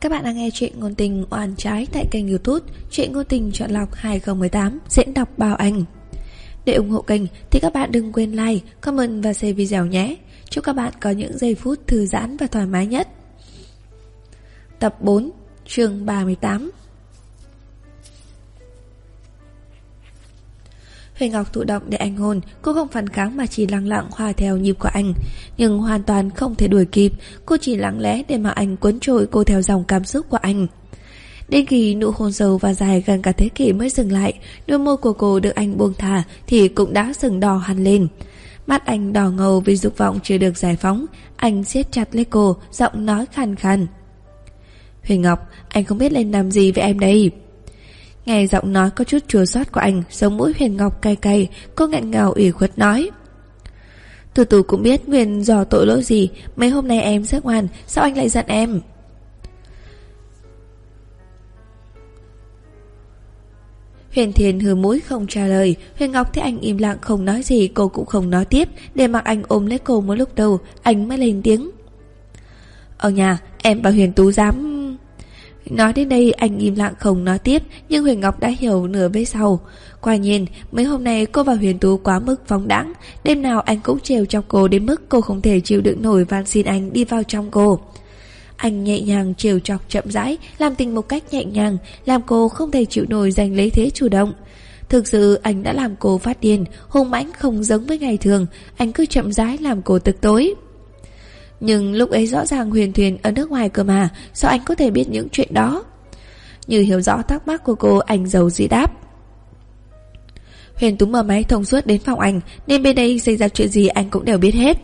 Các bạn đang nghe chuyện ngôn tình oan trái tại kênh youtube Chuyện ngôn tình chọn lọc 2018 diễn đọc Bảo Anh. Để ủng hộ kênh thì các bạn đừng quên like, comment và share video nhé. Chúc các bạn có những giây phút thư giãn và thoải mái nhất. Tập 4 chương 38 Huệ Ngọc thụ động để anh hôn, Cô không phản kháng mà chỉ lặng lặng hòa theo nhịp của anh. Nhưng hoàn toàn không thể đuổi kịp, Cô chỉ lặng lẽ để mà anh cuốn trôi cô theo dòng cảm xúc của anh. Đến khi nụ hôn sâu và dài gần cả thế kỷ mới dừng lại, Đôi môi của cô được anh buông thả Thì cũng đã sừng đỏ hẳn lên. Mắt anh đỏ ngầu vì dục vọng chưa được giải phóng, Anh siết chặt lấy cô, Giọng nói khàn khàn. Huyền Ngọc, Anh không biết nên làm gì với em đây. Nghe giọng nói có chút chua xót của anh Sống mũi Huyền Ngọc cay cay, Cô nghẹn ngào ủy khuất nói. Từ từ cũng biết Nguyên do tội lỗi gì, Mấy hôm nay em rất ngoan, Sao anh lại giận em? Huyền Thiên hừ mũi không trả lời, Huyền Ngọc thấy anh im lặng không nói gì, Cô cũng không nói tiếp, Để mặc anh ôm lấy cô một lúc đầu Anh mới lên tiếng. Ở nhà, em và Huyền Tú dám Nói đến đây, anh im lặng không nói tiếp, Nhưng Huyền Ngọc đã hiểu nửa bên sau. Quả nhiên, mấy hôm nay cô và Huyền Tú quá mức phóng đẳng Đêm nào anh cũng trêu trong cô đến mức cô không thể chịu đựng nổi van xin anh đi vào trong cô. Anh nhẹ nhàng trêu chọc chậm rãi, Làm tình một cách nhẹ nhàng, Làm cô không thể chịu nổi giành lấy thế chủ động. Thực sự, anh đã làm cô phát điên, Hung mãnh không giống với ngày thường. Anh cứ chậm rãi làm cô tức tối nhưng lúc ấy rõ ràng huyền thuyền ở nước ngoài cơ mà, Sao anh có thể biết những chuyện đó? Như hiểu rõ thắc mắc của cô, Anh giàu dĩ đáp. Huyền Tú mở máy thông suốt đến phòng anh, Nên bên đây xảy ra chuyện gì anh cũng đều biết hết.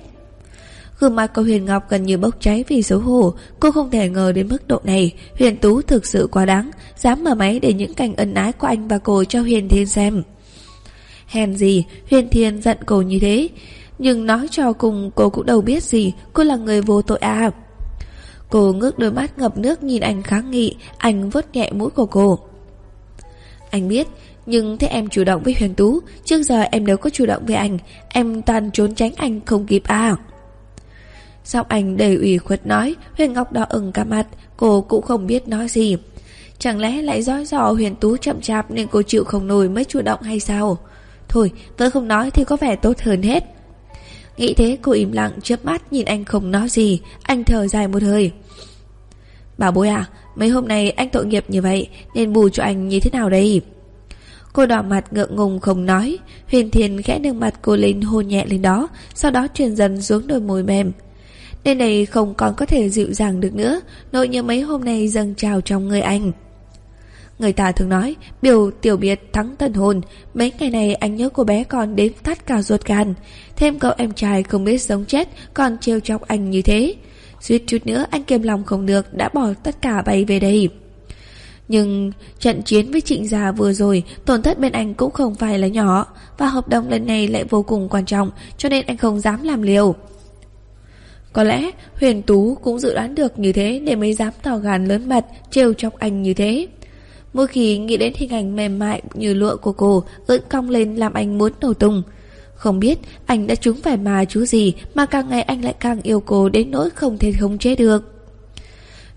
Gương mặt của Huyền Ngọc gần như bốc cháy vì xấu hổ, Cô không thể ngờ đến mức độ này. Huyền Tú thực sự quá đáng, Dám mở máy để những cảnh ân ái của anh và cô cho Huyền Thiên xem. Hèn gì Huyền Thiên giận cô như thế nhưng nói cho cùng, cô cũng đâu biết gì, Cô là người vô tội à. Cô ngước đôi mắt ngập nước nhìn anh kháng nghị Anh vớt nhẹ mũi của cô. Anh biết, Nhưng thế em chủ động với Huyền Tú, Trước giờ em đâu có chủ động với anh, Em toàn trốn tránh anh không kịp à. Giọng anh đầy ủy khuất nói, Huyền Ngọc đỏ ửng cả mặt, Cô cũng không biết nói gì. Chẳng lẽ lại dõi dò Huyền Tú chậm chạp Nên cô chịu không nổi mới chủ động hay sao? Thôi vẫn không nói thì có vẻ tốt hơn hết. Nghĩ thế cô im lặng chớp mắt nhìn anh không nói gì, Anh thở dài một hơi. Bảo bối à Mấy hôm nay anh tội nghiệp như vậy Nên bù cho anh như thế nào đây? Cô đỏ mặt ngượng ngùng không nói, Huyền Thiên khẽ nâng mặt cô lên hôn nhẹ lên đó, Sau đó truyền dần xuống đôi môi mềm. Nên này không còn có thể dịu dàng được nữa, Nỗi nhớ mấy hôm nay dâng trào trong người anh. Người ta thường nói, Biểu tiểu biệt thắng thần hồn Mấy ngày này anh nhớ cô bé còn đến thắt cả ruột gan Thêm cậu em trai không biết sống chết, Còn trêu chọc anh như thế. Suýt chút nữa anh kiềm lòng không được, Đã bỏ tất cả bay về đây. Nhưng trận chiến với trịnh gia vừa rồi, Tổn thất bên anh cũng không phải là nhỏ, Và hợp đồng lần này lại vô cùng quan trọng, Cho nên anh không dám làm liều. Có lẽ Huyền Tú cũng dự đoán được như thế, Để mới dám tỏ gàn lớn mật, Trêu chọc anh như thế. Mỗi khi nghĩ đến hình ảnh mềm mại như lụa của cô ưỡn cong lên làm anh muốn nổ tung. Không biết anh đã trúng phải mà chú gì mà càng ngày anh lại càng yêu cô đến nỗi không thể khống chế được.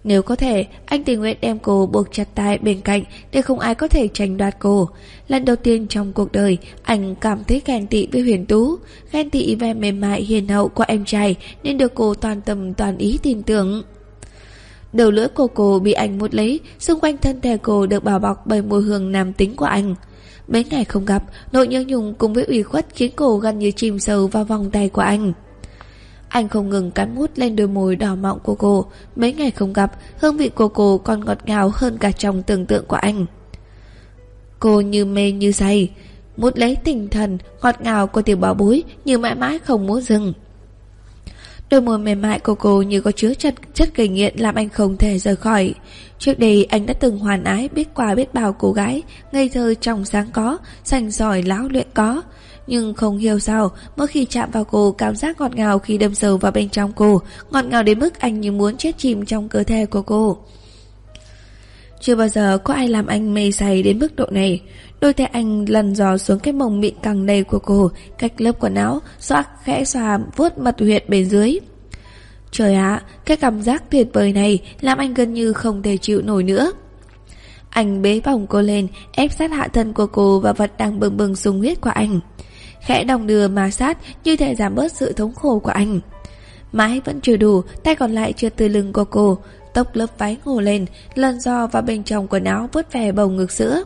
Nếu có thể, anh tình nguyện đem cô buộc chặt tay bên cạnh để không ai có thể tranh đoạt cô. Lần đầu tiên trong cuộc đời, anh cảm thấy ghen tị với Huyền Tú, ghen tị về mềm mại hiền hậu của em trai nên được cô toàn tâm toàn ý tin tưởng. Đầu lưỡi của cô bị anh mút lấy, Xung quanh thân thể cô được bảo bọc bởi mùi hương nam tính của anh. Mấy ngày không gặp Nỗi nhớ nhung cùng với ủy khuất Khiến cô gần như chìm sâu vào vòng tay của anh. Anh không ngừng cắn mút lên đôi môi đỏ mọng của cô. Mấy ngày không gặp, Hương vị của cô còn ngọt ngào hơn cả trong tưởng tượng của anh. Cô như mê như say, Mút lấy tinh thần Ngọt ngào của tiểu bảo bối Như mãi mãi không muốn dừng. Đôi môi mềm mại của cô như có chứa chất, chất gây nghiện làm anh không thể rời khỏi. Trước đây anh đã từng hoàn ái biết qua biết bao cô gái, ngây thơ trong sáng có, sành giỏi lão luyện có. Nhưng không hiểu sao, mỗi khi chạm vào cô cảm giác ngọt ngào khi đâm sâu vào bên trong cô, ngọt ngào đến mức anh như muốn chết chìm trong cơ thể của cô. Chưa bao giờ có ai làm anh mê say đến mức độ này Đôi tay anh lần dò xuống cái mông mịn căng đầy của cô Cách lớp quần áo Xoác khẽ xòa vuốt mật huyệt bên dưới Trời ạ, cái cảm giác tuyệt vời này làm anh gần như không thể chịu nổi nữa. Anh bế vòng cô lên, ép sát hạ thân của cô và vật đang bừng bừng sung huyết của anh. Khẽ đồng đưa mà sát như thể giảm bớt sự thống khổ của anh. Mãi vẫn chưa đủ, tay còn lại trượt từ lưng của cô, tốc lớp váy ngủ lên, lần do vào bên trong quần áo vớt vẻ bầu ngực sữa.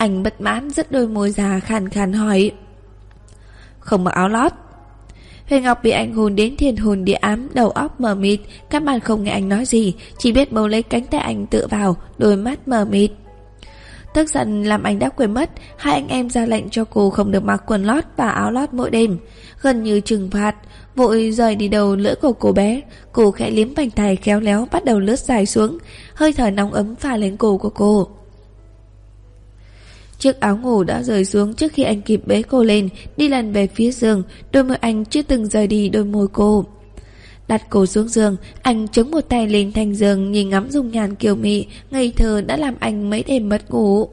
Anh bất mãn rất đôi môi già khàn khàn hỏi. Không mặc áo lót. Huyền Ngọc bị anh hôn đến thiên hồn địa ám, đầu óc mờ mịt, các bạn không nghe anh nói gì, chỉ biết bầu lấy cánh tay anh tựa vào, đôi mắt mờ mịt. Tức giận làm anh đã quên mất, hai anh em ra lệnh cho cô không được mặc quần lót và áo lót mỗi đêm, gần như trừng phạt, vội rời đi đầu lưỡi của cô bé. Cô khẽ liếm vành tay khéo léo bắt đầu lướt dài xuống, hơi thở nóng ấm pha lên cổ của cô. Chiếc áo ngủ đã rời xuống trước khi anh kịp bế cô lên, đi lần về phía giường, đôi môi anh chưa từng rời đi đôi môi cô. Đặt cô xuống giường, anh chống một tay lên thành giường nhìn ngắm dung nhàn kiều mị, ngây thơ đã làm anh mấy đêm mất ngủ.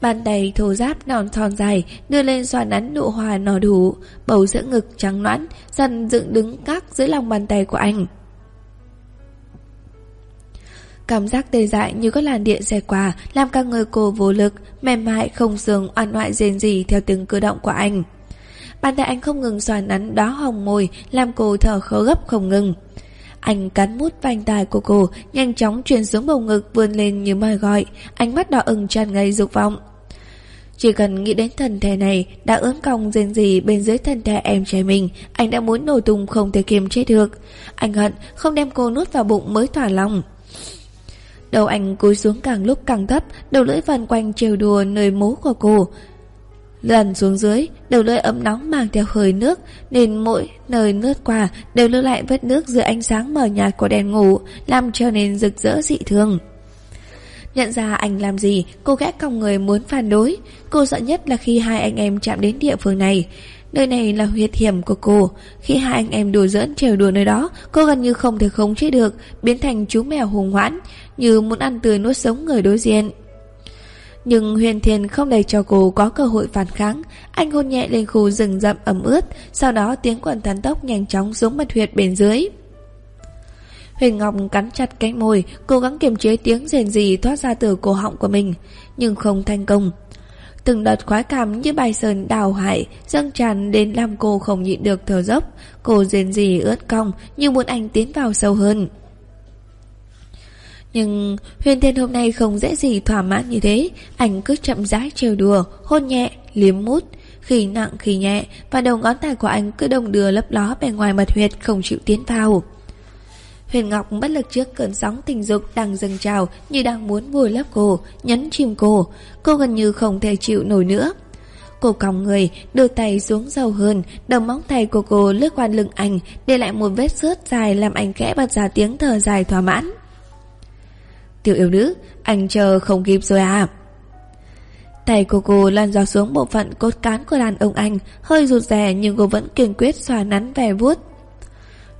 Bàn tay thô giáp nòn thon dài đưa lên xoa nắn nụ hoa nò đủ, bầu giữa ngực trắng nõn, dần dựng đứng các dưới lòng bàn tay của anh. Cảm giác tê dại như có làn điện xẹt qua làm cả người cô vô lực, mềm mại không xương oan oại rên gì theo từng cử động của anh. Bàn tay anh không ngừng xoa nắn đó hồng môi, làm cô thở khớ gấp không ngừng. Anh cắn mút vành tai của cô, nhanh chóng truyền xuống bầu ngực vươn lên như mời gọi, ánh mắt đỏ ửng tràn ngây dục vọng. Chỉ cần nghĩ đến thân thể này đã ướn cong rên gì bên dưới thân thể em trai mình, anh đã muốn nổ tung không thể kiềm chế được. Anh hận không đem cô nuốt vào bụng mới thỏa lòng. Đầu anh cúi xuống càng lúc càng thấp, đầu lưỡi vần quanh trêu đùa nơi mố của cô. Lần xuống dưới, đầu lưỡi ấm nóng mang theo hơi nước, nên mỗi nơi lướt qua đều lưu lại vết nước dưới ánh sáng mờ nhạt của đèn ngủ, làm cho nên rực rỡ dị thường. Nhận ra anh làm gì, cô gã còng người muốn phản đối. Cô sợ nhất là khi hai anh em chạm đến địa phương này. Nơi này là huyệt hiểm của cô. Khi hai anh em đùa giỡn trèo đùa nơi đó, cô gần như không thể khống chế được, biến thành chú mèo hùng hoãn, như muốn ăn tươi nuốt sống người đối diện. Nhưng Huyền Thiên không để cho cô có cơ hội phản kháng Anh hôn nhẹ lên khu rừng rậm ẩm ướt Sau đó tiếng quần thần tốc nhanh chóng xuống mật huyệt bên dưới Huyền Ngọc cắn chặt cánh môi Cố gắng kiềm chế tiếng rền rì thoát ra từ cổ họng của mình Nhưng không thành công Từng đợt khoái cảm như bài sơn đào hải dâng tràn đến làm cô không nhịn được thở dốc. Cô rên rỉ ướt cong Như muốn anh tiến vào sâu hơn. Nhưng Huyền Thiên hôm nay không dễ gì thỏa mãn như thế. Anh cứ chậm rãi trêu đùa Hôn nhẹ, liếm mút. Khi nặng khi nhẹ Và đầu ngón tay của anh cứ đồng đưa lấp ló bên ngoài mật huyệt Không chịu tiến vào. Huyền Ngọc bất lực trước cơn sóng tình dục đang dâng trào như đang muốn vùi lấp cô, nhấn chìm cô. Cô gần như không thể chịu nổi nữa. Cô còng người, đưa tay xuống sâu hơn, đầu móng tay của cô lướt qua lưng anh, để lại một vết xước dài làm anh khẽ bật ra tiếng thở dài thỏa mãn. Tiểu yêu nữ, anh chờ không kịp rồi à? Tay của cô lan dò xuống bộ phận cốt cán của đàn ông anh, hơi rụt rè nhưng cô vẫn kiên quyết xoa nắn vẻ vuốt.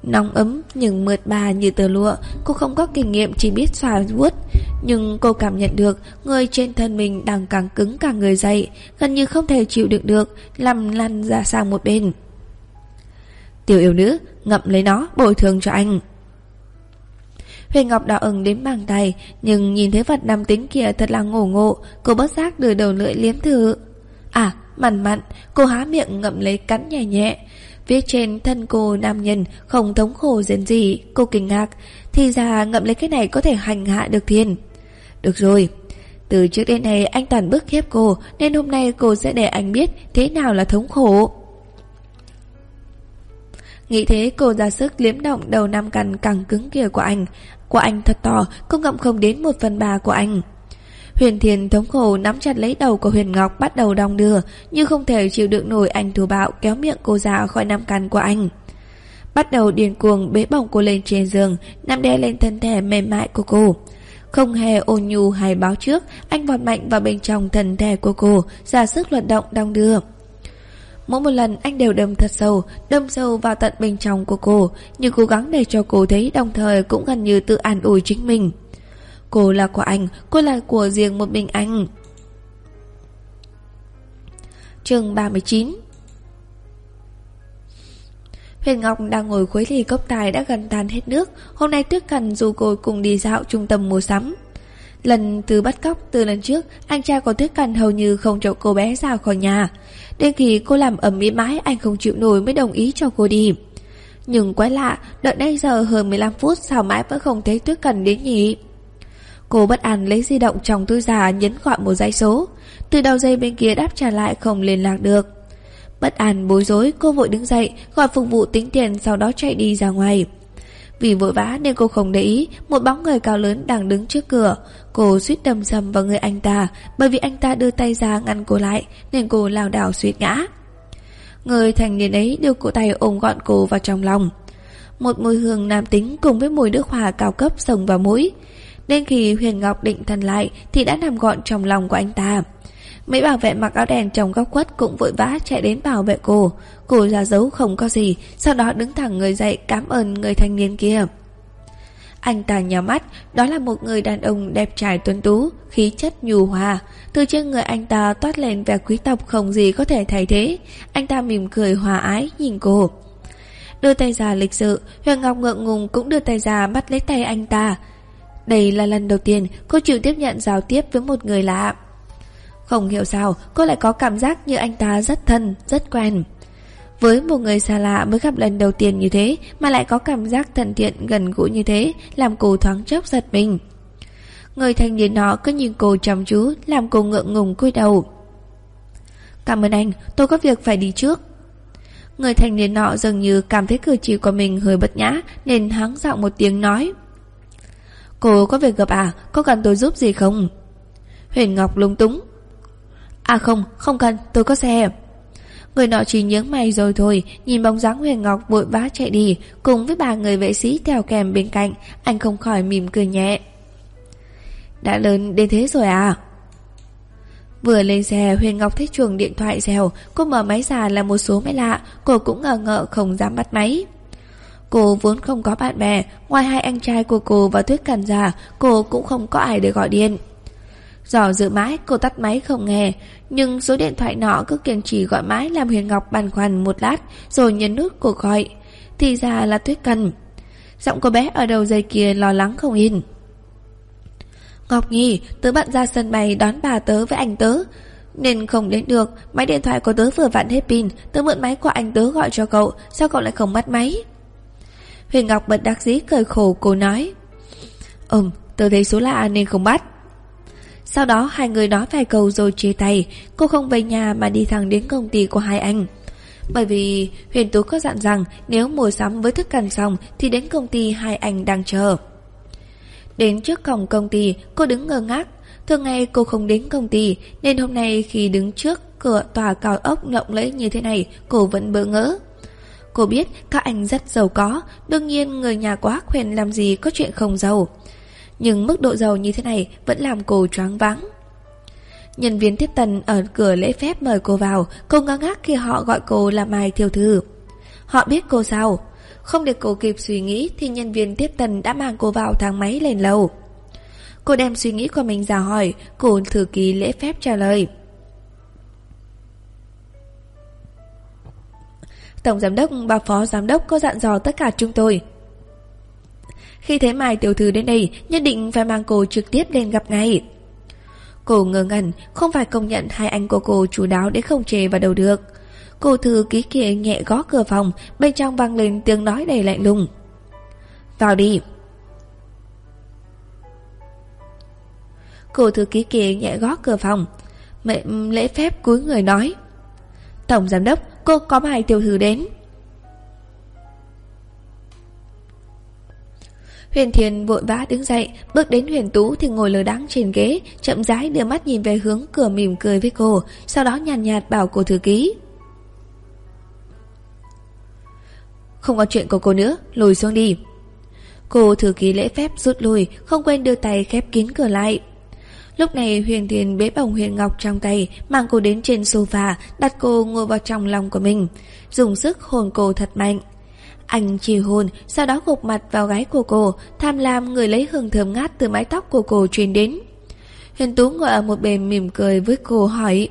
Nóng ấm nhưng mượt bà như tờ lụa, cô không có kinh nghiệm chỉ biết xoa vuốt. Nhưng cô cảm nhận được người trên thân mình đang càng cứng càng người dậy, gần như không thể chịu đựng được, làm lăn ra sang một bên. Tiểu yêu nữ, ngậm lấy nó, bồi thường cho anh. Huyền Ngọc đỏ ửng đến bàn tay, nhưng nhìn thấy vật nam tính kia thật là ngổ ngộ, cô bất giác đưa đầu lưỡi liếm thử. À, mặn mặn, cô há miệng ngậm lấy cắn nhẹ nhẹ. Viết trên thân cô nam nhân không thống khổ dần gì, cô kinh ngạc, thì ra ngậm lấy cái này có thể hành hạ được thiên. Được rồi, từ trước đến nay anh toàn bức hiếp cô, nên hôm nay cô sẽ để anh biết thế nào là thống khổ. Nghĩ thế cô ra sức liếm động đầu nam cằn càng cứng kia của anh của anh thật to, cô ngậm không đến một phần ba của anh. Huyền Thiền thống khổ nắm chặt lấy đầu của Huyền Ngọc bắt đầu đong đưa, nhưng không thể chịu đựng nổi anh thù bạo kéo miệng cô ra khỏi nắm cắn của anh. Bắt đầu điên cuồng bế bỏng cô lên trên giường, nằm đè lên thân thể mềm mại của cô. Không hề ôn nhu hay báo trước, anh vọt mạnh vào bên trong thân thể của cô, ra sức luận động đong đưa. Mỗi một lần anh đều đâm thật sâu, đâm sâu vào tận bên trong của cô, như cố gắng để cho cô thấy đồng thời cũng gần như tự an ủi chính mình. Cô là của anh, cô là của riêng một mình anh. chương 39 Huyền Ngọc đang ngồi khuấy thì cốc tài đã gần tan hết nước. Hôm nay Tuyết Cần dù cô cùng đi dạo trung tâm mua sắm. Lần từ bắt cóc từ lần trước Anh trai của Tuyết Cần hầu như không cho cô bé ra khỏi nhà. Đến khi cô làm ẩm mỹ mãi Anh không chịu nổi mới đồng ý cho cô đi. Nhưng quái lạ Đợi nay giờ hơn 15 phút Sao mãi vẫn không thấy Tuyết Cần đến nhỉ? Cô bất an lấy di động trong túi giả Nhấn gọi một dãy số. Từ đầu dây bên kia đáp trả lại không liên lạc được. Bất an bối rối, cô vội đứng dậy, Gọi phục vụ tính tiền sau đó chạy đi ra ngoài. Vì vội vã nên cô không để ý, Một bóng người cao lớn đang đứng trước cửa. Cô suýt đâm sầm vào người anh ta, Bởi vì anh ta đưa tay ra ngăn cô lại, Nên cô lao đảo suýt ngã. Người thành niên ấy đưa cổ tay ôm gọn cô vào trong lòng. Một mùi hương nam tính cùng với mùi nước hòa cao cấp sồng vào mũi nên khi Huyền Ngọc định thần lại Thì đã nằm gọn trong lòng của anh ta Mấy bảo vệ mặc áo đen trong góc quất cũng vội vã chạy đến bảo vệ cô. Cô ra dấu không có gì, sau đó đứng thẳng người dậy cảm ơn người thanh niên kia. Anh ta nhắm mắt, đó là một người đàn ông đẹp trai tuấn tú, khí chất nhu hòa. Từ trên người anh ta toát lên vẻ quý tộc không gì có thể thay thế. Anh ta mỉm cười hòa ái nhìn cô. Đưa tay ra lịch sự, Huyền Ngọc ngượng ngùng cũng đưa tay ra bắt lấy tay anh ta. Đây là lần đầu tiên cô chịu tiếp nhận giao tiếp với một người lạ. Không hiểu sao cô lại có cảm giác như anh ta rất thân, rất quen. Với một người xa lạ mới gặp lần đầu tiên như thế mà lại có cảm giác thân thiện gần gũi như thế làm cô thoáng chốc giật mình. Người thanh niên đó cứ nhìn cô chăm chú làm cô ngượng ngùng cúi đầu. Cảm ơn anh, tôi có việc phải đi trước. Người thanh niên nọ dường như cảm thấy cử chỉ của mình hơi bất nhã nên hắng giọng một tiếng nói. Cô có việc gặp à, có cần tôi giúp gì không? Huyền Ngọc lung túng. À không, không cần, tôi có xe. Người nọ chỉ nhướng mày rồi thôi Nhìn bóng dáng Huyền Ngọc vội vã chạy đi Cùng với ba người vệ sĩ theo kèm bên cạnh Anh không khỏi mỉm cười nhẹ. Đã lớn đến thế rồi à? Vừa lên xe Huyền Ngọc thấy chuồng điện thoại rèo Cô mở máy ra là một số máy lạ Cô cũng ngờ ngợ không dám bắt máy. Cô vốn không có bạn bè, Ngoài hai anh trai của cô và Tuyết Cần già, Cô cũng không có ai để gọi điện. Dò dự mãi, cô tắt máy không nghe, Nhưng số điện thoại nọ cứ kiên trì gọi mãi Làm Huyền Ngọc băn khoăn một lát, Rồi nhấn nút cuộc gọi. Thì ra là Tuyết Cần Giọng cô bé ở đầu dây kia lo lắng không yên. Ngọc Nhi, Tớ bận ra sân bay đón bà tớ với anh tớ. Nên không đến được, Máy điện thoại của tớ vừa vặn hết pin, Tớ mượn máy của anh tớ gọi cho cậu, Sao cậu lại không bắt máy? Huyền Ngọc bật đắc dĩ cười khổ, cô nói. Ừm tớ thấy số lạ nên không bắt. Sau đó, hai người nói vài câu rồi chia tay. Cô không về nhà mà đi thẳng đến công ty của hai anh. Bởi vì Huyền Tú có dặn rằng Nếu mua sắm với thức cần xong Thì đến công ty hai anh đang chờ. Đến trước cổng công ty, Cô đứng ngơ ngác. Thường ngày cô không đến công ty, Nên hôm nay khi đứng trước cửa tòa cao ốc lộng lẫy như thế này, Cô vẫn bỡ ngỡ. Cô biết các anh rất giàu có Đương nhiên người nhà quá khuyên làm gì có chuyện không giàu nhưng mức độ giàu như thế này vẫn làm cô choáng váng. Nhân viên tiếp tân ở cửa lễ phép mời cô vào, cô ngơ ngác khi họ gọi cô là Mai Thiều Thư. Họ biết cô sao? Không để cô kịp suy nghĩ thì nhân viên tiếp tân đã mang cô vào thang máy lên lầu. Cô đem suy nghĩ của mình ra hỏi, cô thư ký lễ phép trả lời. Tổng giám đốc và phó giám đốc có dặn dò tất cả chúng tôi. Khi thấy Mai tiểu thư đến đây, Nhất định phải mang cô trực tiếp lên gặp ngay. Cô ngơ ngẩn, Không phải công nhận hai anh của cô chủ đáo Để không chê vào đầu được. Cô thư ký kia nhẹ gõ cửa phòng, Bên trong vang lên tiếng nói đầy lạnh lùng. Vào đi. Cô thư ký kia nhẹ gõ cửa phòng, Mẹ, lễ phép cúi người nói, Tổng giám đốc Cô có bài tiểu thư đến Huyền Thiền vội vã đứng dậy, bước đến Huyền Tú thì ngồi lờ đắng trên ghế, chậm rãi đưa mắt nhìn về hướng cửa mỉm cười với cô, sau đó nhàn nhạt, nhạt bảo cô thư ký. Không có chuyện của cô nữa, lùi xuống đi. Cô thư ký lễ phép rút lui, không quên đưa tay khép kín cửa lại. Lúc này Huyền Thiền bế bồng Huyền Ngọc trong tay, mang cô đến trên sofa, đặt cô ngồi vào trong lòng của mình, dùng sức hôn cô thật mạnh. Anh chỉ hôn, sau đó gục mặt vào gái của cô, tham lam người lấy hương thơm ngát từ mái tóc của cô truyền đến. Huyền Tú ngồi ở một bên mỉm cười với cô hỏi.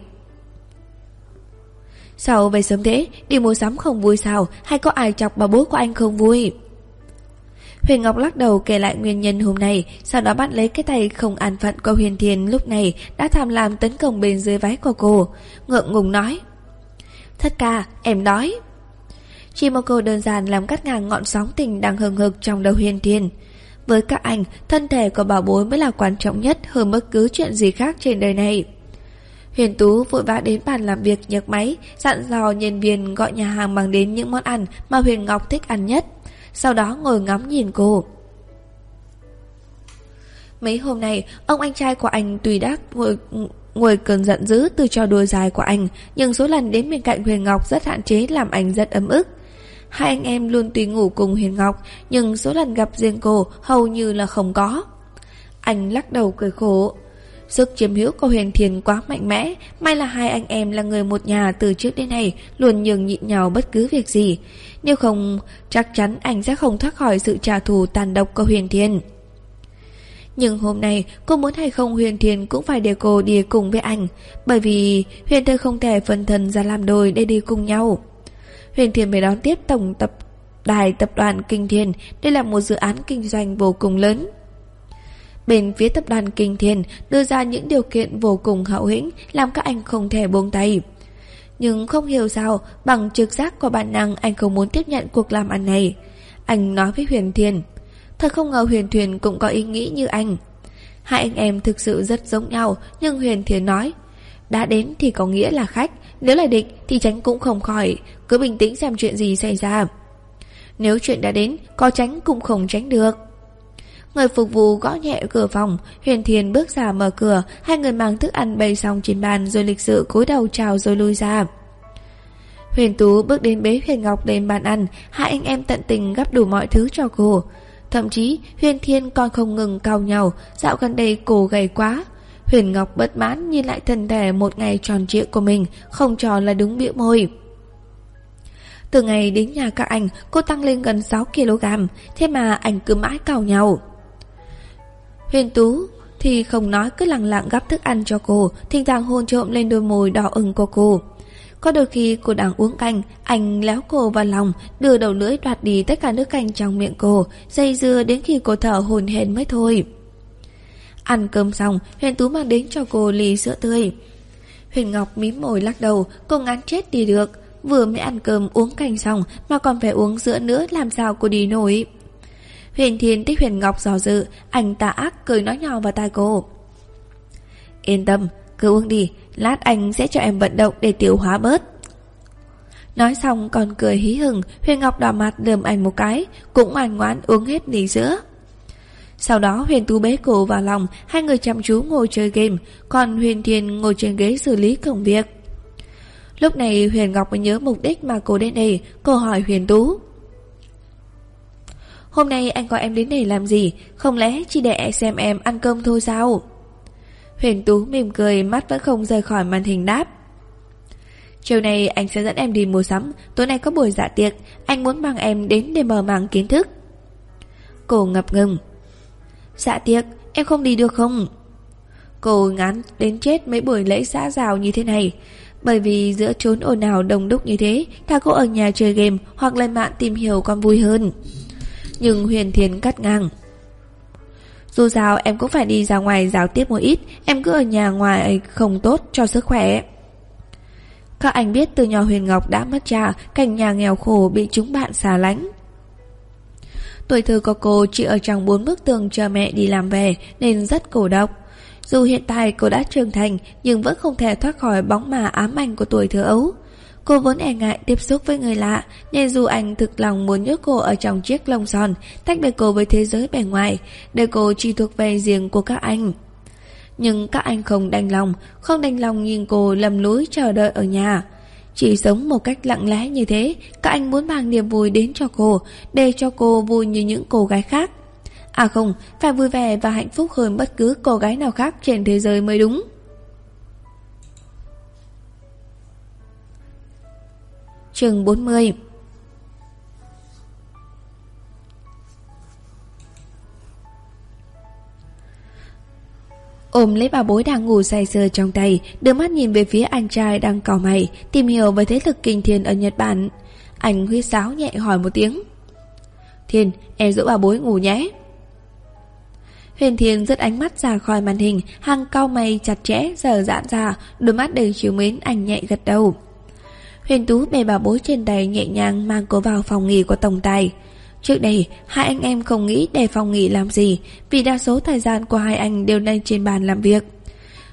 Sao về sớm thế Đi mua sắm không vui sao Hay có ai chọc bà bố của anh không vui Huyền Ngọc lắc đầu kể lại nguyên nhân hôm nay Sau đó bắt lấy cái tay không an phận của Huyền Thiên lúc này Đã tham lam tấn công bên dưới váy của cô. Ngượng ngùng nói Thất ca em đói. Chỉ một câu đơn giản làm cắt ngang ngọn sóng tình đang hừng hực trong đầu Huyền Thiên. Với các anh Thân thể của bảo bối mới là quan trọng nhất Hơn bất cứ chuyện gì khác trên đời này. Huyền Tú vội vã đến bàn làm việc nhấc máy, dặn dò nhân viên gọi nhà hàng mang đến những món ăn mà Huyền Ngọc thích ăn nhất. Sau đó ngồi ngắm nhìn cô. Mấy hôm nay, ông anh trai của anh tùy đắc ngồi, ngồi cơn giận dữ từ trò đùa dài của anh, nhưng số lần đến bên cạnh Huyền Ngọc rất hạn chế làm anh rất ấm ức. Hai anh em luôn tùy ngủ cùng Huyền Ngọc, nhưng số lần gặp riêng cô hầu như là không có. Anh lắc đầu cười khổ. Sức chiếm hữu của Huyền Thiền quá mạnh mẽ, may là hai anh em là người một nhà từ trước đến nay luôn nhường nhịn nhau bất cứ việc gì. Nếu không, chắc chắn anh sẽ không thoát khỏi sự trả thù tàn độc của Huyền Thiên. Nhưng hôm nay cô muốn hay không Huyền Thiên cũng phải để cô đi cùng với anh Bởi vì Huyền Thiên không thể phân thân ra làm đôi để đi cùng nhau Huyền Thiên phải đón tiếp tổng tập đài tập đoàn Kinh Thiên Đây là một dự án kinh doanh vô cùng lớn Bên phía tập đoàn Kinh Thiên đưa ra những điều kiện vô cùng hậu hĩnh làm các anh không thể buông tay. Nhưng không hiểu sao, bằng trực giác của bản năng anh không muốn tiếp nhận cuộc làm ăn này. Anh nói với Huyền Thiền Thật không ngờ Huyền Thuyền cũng có ý nghĩ như anh. Hai anh em thực sự rất giống nhau, nhưng Huyền Thiền nói. Đã đến thì có nghĩa là khách, nếu là địch thì tránh cũng không khỏi, cứ bình tĩnh xem chuyện gì xảy ra. Nếu chuyện đã đến, có tránh cũng không tránh được. Người phục vụ gõ nhẹ cửa phòng, Huyền Thiên bước ra mở cửa, Hai người mang thức ăn bày xong trên bàn Rồi lịch sự cúi đầu chào rồi lui ra. Huyền Tú bước đến bế Huyền Ngọc lên bàn ăn, Hai anh em tận tình gắp đủ mọi thứ cho cô. Thậm chí, Huyền Thiên còn không ngừng cao nhau, Dạo gần đây cô gầy quá. Huyền Ngọc bất mãn nhìn lại thân thể một ngày tròn trịa của mình, Không cho là đúng bĩu môi. Từ ngày đến nhà các anh, Cô tăng lên gần 6kg Thế mà anh cứ mãi cào nhau. Huyền Tú thì không nói cứ lặng lặng gắp thức ăn cho cô, thỉnh thoảng hôn trộm lên đôi môi đỏ ửng của cô. Có đôi khi cô đang uống canh, anh léo cô vào lòng, đưa đầu lưỡi đoạt đi tất cả nước canh trong miệng cô, dây dưa đến khi cô thở hồn hển mới thôi. Ăn cơm xong, Huyền Tú mang đến cho cô ly sữa tươi. Huyền Ngọc mím môi lắc đầu, cô ngán chết đi được. Vừa mới ăn cơm uống canh xong mà còn phải uống sữa nữa làm sao cô đi nổi. Huyền Thiên tích Huyền Ngọc dò dự, anh ta ác cười nói nhỏ vào tai cô. Yên tâm, cứ uống đi, lát anh sẽ cho em vận động để tiêu hóa bớt. Nói xong còn cười hí hừng, Huyền Ngọc đỏ mặt lườm anh một cái, cũng ngoan ngoãn uống hết ly sữa. Sau đó Huyền Tú bế cô vào lòng, hai người chăm chú ngồi chơi game, còn Huyền Thiên ngồi trên ghế xử lý công việc. Lúc này Huyền Ngọc mới nhớ mục đích mà cô đến đây, cô hỏi Huyền Tú. Hôm nay anh gọi em đến đây làm gì? Không lẽ chỉ để xem em ăn cơm thôi sao? Huyền Tú mỉm cười, Mắt vẫn không rời khỏi màn hình đáp. Chiều nay anh sẽ dẫn em đi mua sắm. Tối nay có buổi dạ tiệc. Anh muốn mang em đến để mở mang kiến thức. Cô ngập ngừng. Dạ tiệc? Em không đi được không? Cô ngán đến chết mấy buổi lễ xã giao như thế này. Bởi vì giữa chốn ồn ào đông đúc như thế thà cô ở nhà chơi game Hoặc lên mạng tìm hiểu còn vui hơn nhưng Huyền Thiên cắt ngang. Dù sao, em cũng phải đi ra ngoài giáo tiếp một ít, Em cứ ở nhà ngoài không tốt cho sức khỏe. Các anh biết từ nhỏ Huyền Ngọc đã mất cha, Cảnh nhà nghèo khổ bị chúng bạn xả lánh. Tuổi thơ của cô chỉ ở trong bốn bức tường chờ mẹ đi làm về, Nên rất cổ độc. Dù hiện tại cô đã trưởng thành, Nhưng vẫn không thể thoát khỏi bóng mà ám ảnh của tuổi thơ ấu. Cô vốn e ngại tiếp xúc với người lạ, nên dù anh thực lòng muốn nhốt cô ở trong chiếc lông son, tách biệt cô với thế giới bề ngoài, để cô chỉ thuộc về riêng của các anh. Nhưng các anh không đành lòng, không đành lòng nhìn cô lầm lũi chờ đợi ở nhà. Chỉ sống một cách lặng lẽ như thế, các anh muốn mang niềm vui đến cho cô, để cho cô vui như những cô gái khác. À không, phải vui vẻ và hạnh phúc hơn bất cứ cô gái nào khác trên thế giới mới đúng. Chương 40 Ôm lấy bà bối đang ngủ say sưa trong tay, Đưa mắt nhìn về phía anh trai đang cỏ mày, Tìm hiểu về thế lực kinh thiên ở Nhật Bản. Anh huyết sáo nhẹ hỏi một tiếng. Thiên, em giữ bà bối ngủ nhé. Huyền Thiên rớt ánh mắt ra khỏi màn hình Hàng cau mày chặt chẽ giờ giãn ra, Đôi mắt đầy chiều mến, anh nhẹ gật đầu. Huyền Tú bè bà bối trên tay nhẹ nhàng mang cô vào phòng nghỉ của tổng tài Trước đây, hai anh em không nghĩ để phòng nghỉ làm gì vì đa số thời gian của hai anh đều đang trên bàn làm việc.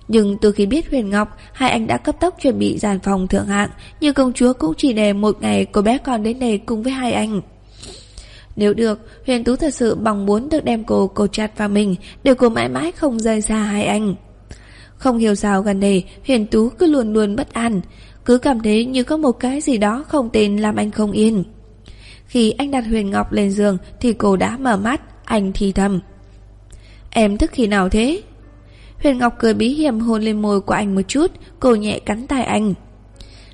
Nhưng từ khi biết Huyền Ngọc, hai anh đã cấp tốc chuẩn bị giàn phòng thượng hạng, như công chúa cũng chỉ để một ngày cô bé còn đến đây cùng với hai anh. Nếu được, Huyền Tú thật sự bằng muốn được đem cô cô chặt vào mình, để cô mãi mãi không rời xa hai anh. Không hiểu sao gần đây, Huyền Tú cứ luôn luôn bất an, cứ cảm thấy như có một cái gì đó không tên làm anh không yên. Khi anh đặt Huyền Ngọc lên giường Thì cô đã mở mắt, Anh thì thầm. Em thức khi nào thế? Huyền Ngọc cười bí hiểm hôn lên môi của anh một chút, Cô nhẹ cắn tay anh.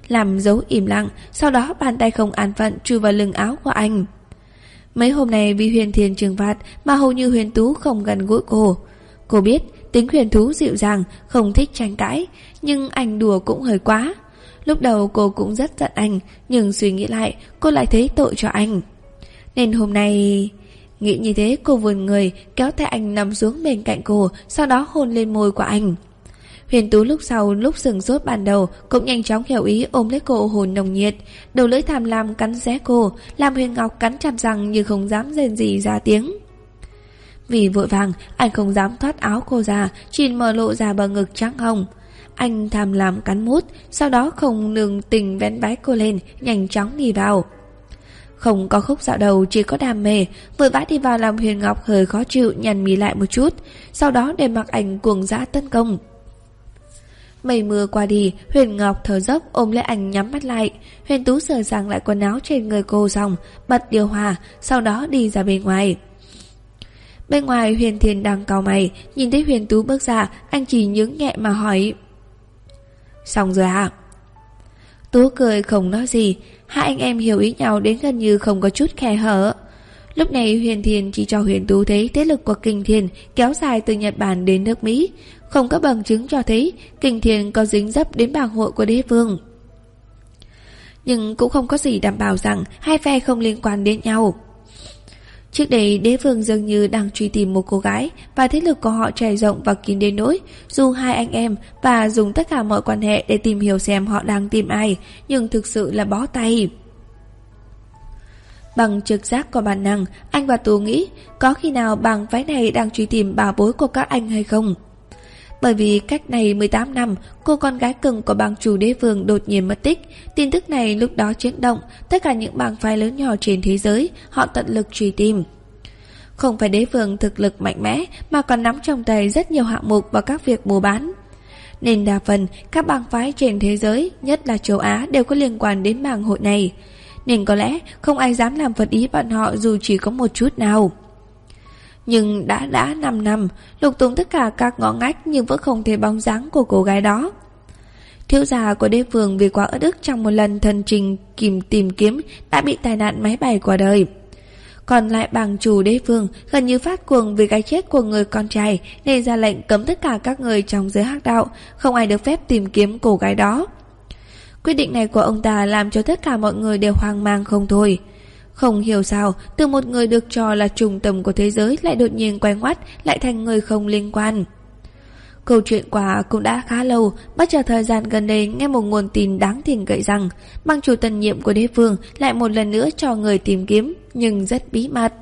Làm dấu im lặng, Sau đó bàn tay không an phận chui vào lưng áo của anh. Mấy hôm nay vì Huyền Thiên trừng phạt Mà hầu như Huyền Tú không gần gũi cô. Cô biết tính Huyền Tú dịu dàng, Không thích tranh cãi, Nhưng anh đùa cũng hơi quá. Lúc đầu cô cũng rất giận anh, Nhưng suy nghĩ lại, cô lại thấy tội cho anh. Nên hôm nay... Nghĩ như thế, cô vườn người, Kéo tay anh nằm xuống bên cạnh cô, Sau đó hôn lên môi của anh. Huyền Tú lúc sau, lúc sừng sốt ban đầu, Cũng nhanh chóng hiểu ý ôm lấy cô hồn nồng nhiệt. Đầu lưỡi tham lam cắn xé cô, Làm Huyền Ngọc cắn chặt răng Nhưng không dám rên gì ra tiếng. Vì vội vàng, Anh không dám thoát áo cô ra, Chỉ mở lộ ra bờ ngực trắng hồng anh tham làm cắn mút, Sau đó không nương tình vén váy cô lên, Nhanh chóng đi vào. Không có khúc dạo đầu, chỉ có đam mê. Vội vã đi vào làm Huyền Ngọc, hơi khó chịu Nhằn mì lại một chút. Sau đó để mặc ảnh cuồng dã tấn công. Mây mưa qua đi, Huyền Ngọc thở dốc, ôm lấy anh nhắm mắt lại. Huyền Tú sửa sang lại quần áo trên người cô xong, Bật điều hòa, Sau đó đi ra bên ngoài. Bên ngoài Huyền Thiên đang cau mày, Nhìn thấy Huyền Tú bước ra, Anh chỉ nhướng nhẹ mà hỏi Xong rồi à? Tú cười không nói gì, hai anh em hiểu ý nhau đến gần như không có chút khe hở. Lúc này Huyền Thiên chỉ cho Huyền Tú thấy thế lực của Kinh Thiên kéo dài từ Nhật Bản đến nước Mỹ, không có bằng chứng cho thấy Kinh Thiên có dính dấp đến bảng hội của đế vương. Nhưng cũng không có gì đảm bảo rằng hai phe không liên quan đến nhau. Trước đây đế vương dường như đang truy tìm một cô gái và thế lực của họ trải rộng và kín đến nỗi dù hai anh em và dùng tất cả mọi quan hệ để tìm hiểu xem họ đang tìm ai nhưng thực sự là bó tay. Bằng trực giác của bản năng, anh và Tú nghĩ có khi nào bằng váy này đang truy tìm bà bối của các anh hay không? Bởi vì cách này 18 năm, cô con gái cưng của bang chủ đế vương đột nhiên mất tích. Tin tức này lúc đó chấn động, tất cả những bang phái lớn nhỏ trên thế giới, họ tận lực truy tìm. Không phải đế vương thực lực mạnh mẽ, mà còn nắm trong tay rất nhiều hạng mục và các việc mua bán. Nên đa phần, các bang phái trên thế giới, nhất là châu Á, đều có liên quan đến mạng hội này. Nên có lẽ không ai dám làm vật ý bọn họ dù chỉ có một chút nào. Nhưng đã đã 5 năm, lục tung tất cả các ngõ ngách nhưng vẫn không thể bóng dáng của cô gái đó. Thiếu gia của đế vương vì quá ớt ức trong một lần thần trình kìm tìm kiếm đã bị tai nạn máy bay qua đời. Còn lại bàng chủ đế vương gần như phát cuồng vì cái chết của người con trai nên ra lệnh cấm tất cả các người trong giới hắc đạo, không ai được phép tìm kiếm cô gái đó. Quyết định này của ông ta làm cho tất cả mọi người đều hoang mang không thôi. Không hiểu sao, từ một người được cho là trùng tầm của thế giới lại đột nhiên quay ngoắt, lại thành người không liên quan. Câu chuyện quả cũng đã khá lâu, bất chợt thời gian gần đây nghe một nguồn tin đáng thỉnh gợi rằng băng chủ tân nhiệm của đế vương lại một lần nữa cho người tìm kiếm, nhưng rất bí mật.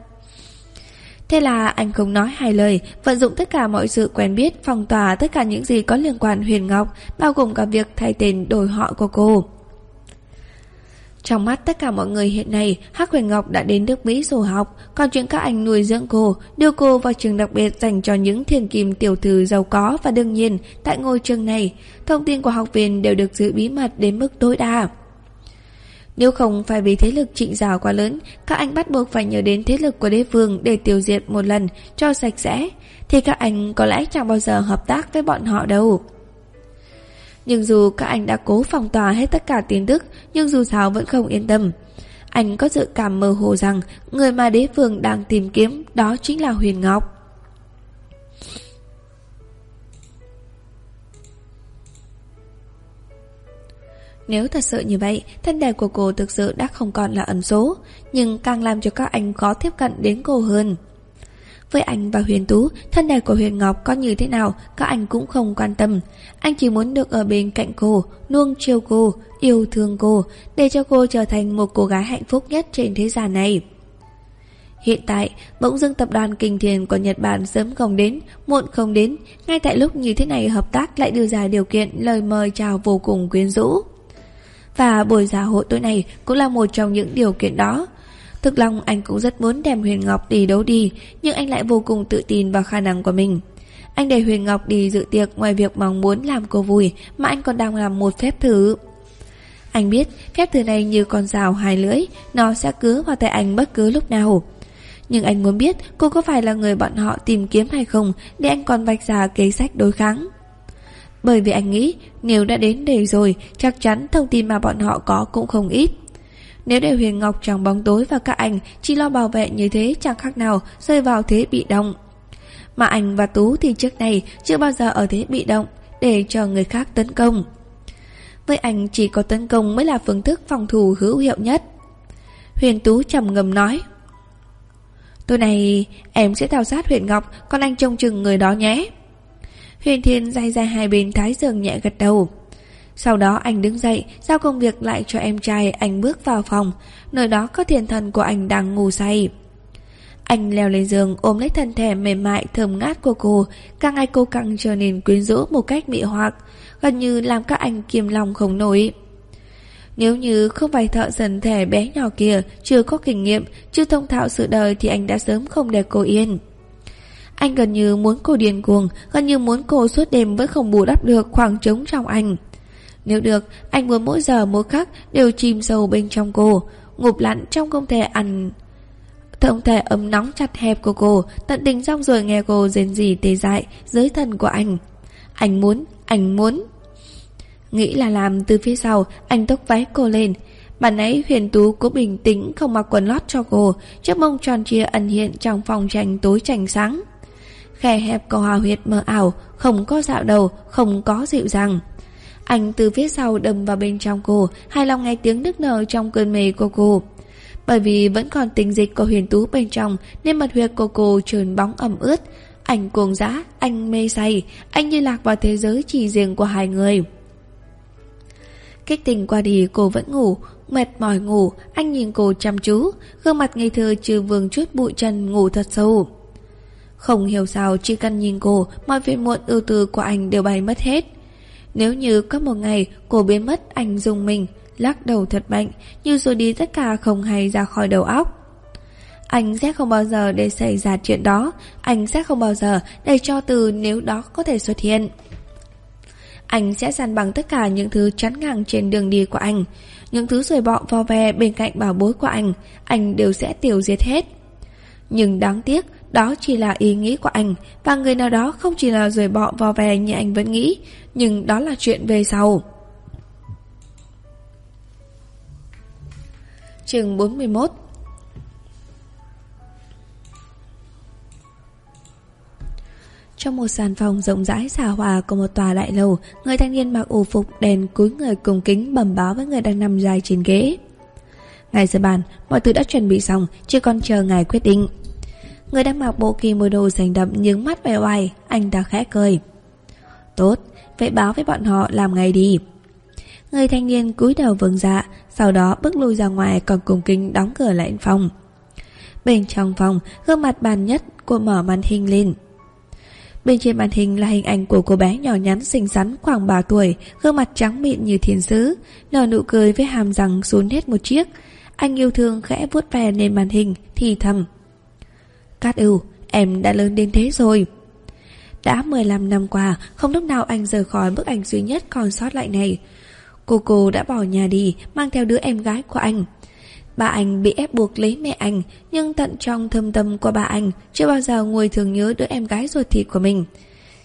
Thế là anh không nói hai lời, vận dụng tất cả mọi sự quen biết, phong tỏa tất cả những gì có liên quan Huyền Ngọc, bao gồm cả việc thay tên đổi họ của cô. Trong mắt tất cả mọi người hiện nay, Hắc Huyền Ngọc đã đến nước Mỹ du học, còn chuyện các anh nuôi dưỡng cô, đưa cô vào trường đặc biệt dành cho những thiên kim tiểu thư giàu có và đương nhiên, tại ngôi trường này, thông tin của học viên đều được giữ bí mật đến mức tối đa. Nếu không phải vì thế lực trịnh giáo quá lớn, các anh bắt buộc phải nhớ đến thế lực của đế vương để tiêu diệt một lần cho sạch sẽ, thì các anh có lẽ chẳng bao giờ hợp tác với bọn họ đâu. Nhưng dù các anh đã cố phòng tỏa hết tất cả tin tức, nhưng dù sao vẫn không yên tâm. Anh có dự cảm mơ hồ rằng người mà đế vương đang tìm kiếm đó chính là Huyền Ngọc. Nếu thật sự như vậy, thân đề của cô thực sự đã không còn là ẩn số, nhưng càng làm cho các anh khó tiếp cận đến cô hơn. Với anh và Huyền Tú, thân đề của Huyền Ngọc có như thế nào, các anh cũng không quan tâm. Anh chỉ muốn được ở bên cạnh cô, nuông chiều cô, yêu thương cô, để cho cô trở thành một cô gái hạnh phúc nhất trên thế gian này. Hiện tại, bỗng dưng tập đoàn Kinh Thiền của Nhật Bản sớm không đến, muộn không đến, ngay tại lúc như thế này hợp tác lại đưa ra điều kiện lời mời chào vô cùng quyến rũ. Và buổi giả hội tối này cũng là một trong những điều kiện đó. Thực lòng anh cũng rất muốn đem Huyền Ngọc đi đấu đi, nhưng anh lại vô cùng tự tin vào khả năng của mình. Anh để Huyền Ngọc đi dự tiệc ngoài việc mong muốn làm cô vui, mà anh còn đang làm một phép thử. Anh biết phép thử này như con rào hai lưỡi, nó sẽ cứ vào tay anh bất cứ lúc nào. Nhưng anh muốn biết cô có phải là người bọn họ tìm kiếm hay không để anh còn vạch ra kế sách đối kháng. Bởi vì anh nghĩ nếu đã đến đây rồi chắc chắn thông tin mà bọn họ có cũng không ít. Nếu để Huyền Ngọc trong bóng tối và các anh chỉ lo bảo vệ như thế, chẳng khác nào rơi vào thế bị động. Mà anh và Tú thì trước này chưa bao giờ ở thế bị động, để cho người khác tấn công. Với anh chỉ có tấn công mới là phương thức phòng thủ hữu hiệu nhất. Huyền Tú trầm ngầm nói. Tối nay em sẽ theo sát Huyền Ngọc, Còn anh trông chừng người đó nhé Huyền Thiên day ra hai bên thái dương nhẹ gật đầu sau đó anh đứng dậy, Giao công việc lại cho em trai, Anh bước vào phòng. Nơi đó có thiền thần của anh đang ngủ say. Anh leo lên giường, ôm lấy thân thể mềm mại, thơm ngát của cô. Càng ngày cô càng trở nên quyến rũ một cách mị hoặc, Gần như làm các anh kiềm lòng không nổi. Nếu như không phải thợ dần thẻ bé nhỏ kia Chưa có kinh nghiệm, Chưa thông thạo sự đời Thì anh đã sớm không để cô yên. Anh gần như muốn cô điên cuồng, Gần như muốn cô suốt đêm Vẫn không bù đắp được khoảng trống trong anh. Nếu được Anh muốn mỗi giờ mỗi khắc Đều chìm sâu bên trong cô Ngụp lặn trong không thể ăn. Thông thể ấm nóng chặt hẹp của cô Tận tình xong rồi nghe cô rên rỉ tê dại Dưới thân của anh. Anh muốn, anh muốn. Nghĩ là làm từ phía sau Anh tốc váy cô lên. Bạn ấy huyền tú cố bình tĩnh Không mặc quần lót cho cô Chiếc mông tròn chia ẩn hiện trong phòng tranh tối trành sáng. Khe hẹp có hòa huyệt mờ ảo Không có dạo đầu Không có dịu dàng. Anh từ phía sau đâm vào bên trong cô Hài lòng nghe tiếng nức nở trong cơn mê của cô. Bởi vì vẫn còn tình dịch của huyền tú bên trong Nên mật huyệt của cô trơn bóng ẩm ướt. Anh cuồng dã, anh mê say Anh như lạc vào thế giới chỉ riêng của hai người. Kích tình qua đi cô vẫn ngủ Mệt mỏi ngủ. Anh nhìn cô chăm chú Gương mặt ngây thơ trừ vương chút bụi chân ngủ thật sâu. Không hiểu sao Chỉ cần nhìn cô Mọi phiền muộn ưu tư của anh đều bay mất hết. Nếu như có một ngày Cô biến mất anh dùng mình Lắc đầu thật mạnh Như rồi đi tất cả không hay ra khỏi đầu óc anh sẽ không bao giờ để xảy ra chuyện đó Anh sẽ không bao giờ để cho từ nếu đó có thể xuất hiện anh sẽ săn bằng tất cả những thứ chắn ngang trên đường đi của anh. Những thứ rời bọ vo ve bên cạnh bảo bối của anh, anh đều sẽ tiêu diệt hết. Nhưng đáng tiếc, đó chỉ là ý nghĩ của anh, và người nào đó không chỉ là rời bọ vo ve như anh vẫn nghĩ, nhưng đó là chuyện về sau. Trường 41 Trong một sàn phòng rộng rãi xả hòa của một tòa đại lầu, người thanh niên mặc ủ phục đèn cúi người cùng kính bẩm báo với người đang nằm dài trên ghế. Ngài giờ bàn, mọi thứ đã chuẩn bị xong, chỉ còn chờ ngài quyết định. Người đang mặc bộ kỳ môi đồ sành đậm nhướng mắt vẻ oai, anh ta khẽ cười. Tốt, vậy báo với bọn họ làm ngay đi. Người thanh niên cúi đầu vâng dạ, sau đó bước lui ra ngoài còn cùng kinh đóng cửa lại phòng. Bên trong phòng, gương mặt bàn nhất cô mở màn hình lên. Bên trên màn hình là hình ảnh của cô bé nhỏ nhắn xinh xắn khoảng 3 tuổi, gương mặt trắng mịn như thiên sứ, nở nụ cười với hàm răng xuống hết một chiếc. Anh yêu thương khẽ vuốt ve lên màn hình, thì thầm. Cát ưu, em đã lớn đến thế rồi. Đã 15 năm qua, không lúc nào anh rời khỏi bức ảnh duy nhất còn sót lại này. Cô cô đã bỏ nhà đi, mang theo đứa em gái của anh. Bà anh bị ép buộc lấy mẹ anh, nhưng tận trong thâm tâm của bà anh chưa bao giờ ngồi thường nhớ đứa em gái ruột thịt của mình.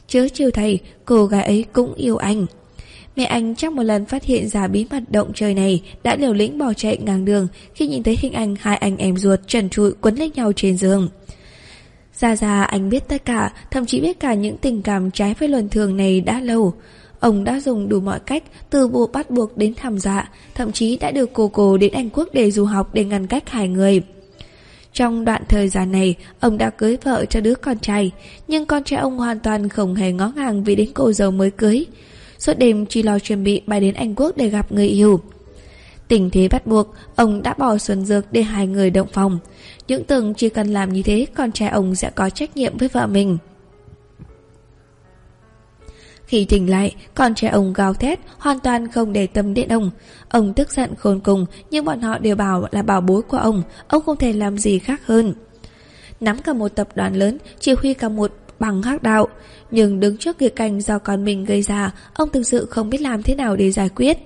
Chớ chiều thầy, cô gái ấy cũng yêu anh. Mẹ anh trong một lần phát hiện ra bí mật động trời này đã liều lĩnh bỏ chạy ngang đường khi nhìn thấy hình ảnh hai anh em ruột trần trụi quấn lấy nhau trên giường. Ra ra anh biết tất cả, thậm chí biết cả những tình cảm trái với luân thường này đã lâu. Ông đã dùng đủ mọi cách từ vụ bắt buộc đến thăm dọa, thậm chí đã được cô cô đến Anh Quốc để du học để ngăn cách hai người. Trong đoạn thời gian này, ông đã cưới vợ cho đứa con trai, nhưng con trai ông hoàn toàn không hề ngó ngàng vì đến cô dâu mới cưới. Suốt đêm chỉ lo chuẩn bị bay đến Anh Quốc để gặp người yêu. Tình thế bắt buộc, ông đã bỏ xuân dược để hai người động phòng. Những tưởng chỉ cần làm như thế, con trai ông sẽ có trách nhiệm với vợ mình. Khi tỉnh lại, con trai ông gào thét, hoàn toàn không để tâm đến ông. Ông tức giận khôn cùng, nhưng bọn họ đều bảo là bảo bối của ông, ông không thể làm gì khác hơn. Nắm cả một tập đoàn lớn, chỉ huy cả một bằng hắc đạo. Nhưng đứng trước nghịch cảnh do con mình gây ra, ông thực sự không biết làm thế nào để giải quyết.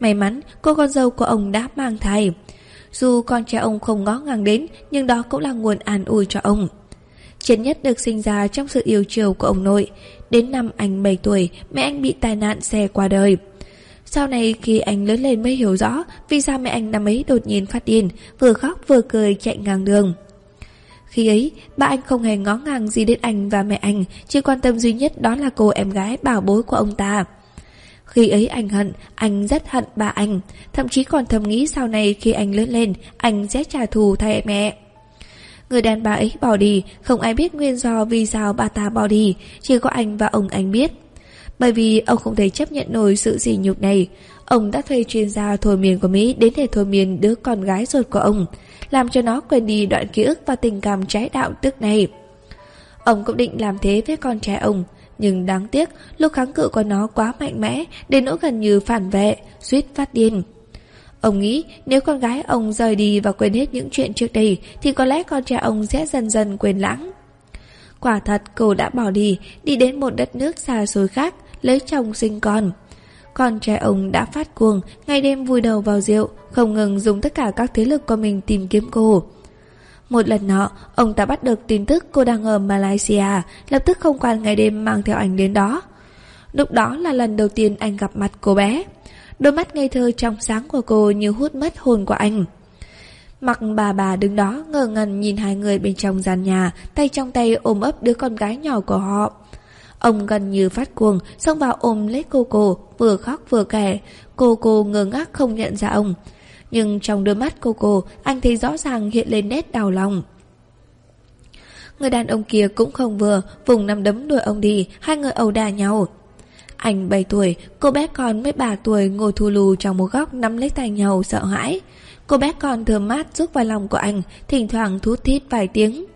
May mắn, cô con dâu của ông đã mang thai. Dù con trai ông không ngó ngàng đến, nhưng đó cũng là nguồn an ủi cho ông. Chiến nhất được sinh ra trong sự yêu chiều của ông nội. Đến năm anh 7 tuổi, mẹ anh bị tai nạn xe qua đời. Sau này khi anh lớn lên mới hiểu rõ vì sao mẹ anh năm ấy đột nhiên phát điên, vừa khóc vừa cười chạy ngang đường. Khi ấy, ba anh không hề ngó ngàng gì đến anh và mẹ anh, chỉ quan tâm duy nhất đó là cô em gái bảo bối của ông ta. Khi ấy anh hận, anh rất hận bà anh, thậm chí còn thầm nghĩ sau này khi anh lớn lên, anh sẽ trả thù thay mẹ. Người đàn bà ấy bỏ đi, không ai biết nguyên do vì sao bà ta bỏ đi, chỉ có anh và ông anh biết. Bởi vì ông không thể chấp nhận nổi sự sỉ nhục này, ông đã thuê chuyên gia thôi miên của Mỹ đến để thôi miên đứa con gái ruột của ông, làm cho nó quên đi đoạn ký ức và tình cảm trái đạo tức này. Ông cũng định làm thế với con trai ông, nhưng đáng tiếc lúc kháng cự của nó quá mạnh mẽ đến nỗi gần như phản vệ, suýt phát điên. Ông nghĩ nếu con gái ông rời đi và quên hết những chuyện trước đây thì có lẽ con trai ông sẽ dần dần quên lãng. Quả thật cô đã bỏ đi, đi đến một đất nước xa xôi khác, lấy chồng sinh con. Con trai ông đã phát cuồng, ngày đêm vùi đầu vào rượu, không ngừng dùng tất cả các thế lực của mình tìm kiếm cô. Một lần nọ, ông ta bắt được tin tức cô đang ở Malaysia, lập tức không quan ngày đêm mang theo anh đến đó. Lúc đó là lần đầu tiên anh gặp mặt cô bé. Đôi mắt ngây thơ trong sáng của cô như hút mất hồn của anh. Mặc bà bà đứng đó ngờ ngẩn nhìn hai người bên trong gian nhà, tay trong tay ôm ấp đứa con gái nhỏ của họ. Ông gần như phát cuồng, xông vào ôm lấy cô cô, vừa khóc vừa kể. Cô cô ngơ ngác không nhận ra ông. Nhưng trong đôi mắt cô cô, anh thấy rõ ràng hiện lên nét đau lòng. Người đàn ông kia cũng không vừa, vùng nằm đấm đuổi ông đi, hai người ẩu đả nhau. Anh 7 tuổi, cô bé con mới 3 tuổi ngồi thu lù trong một góc nắm lấy tay nhau sợ hãi. Cô bé con thơm mát rút vào lòng của anh, thỉnh thoảng thút thít vài tiếng.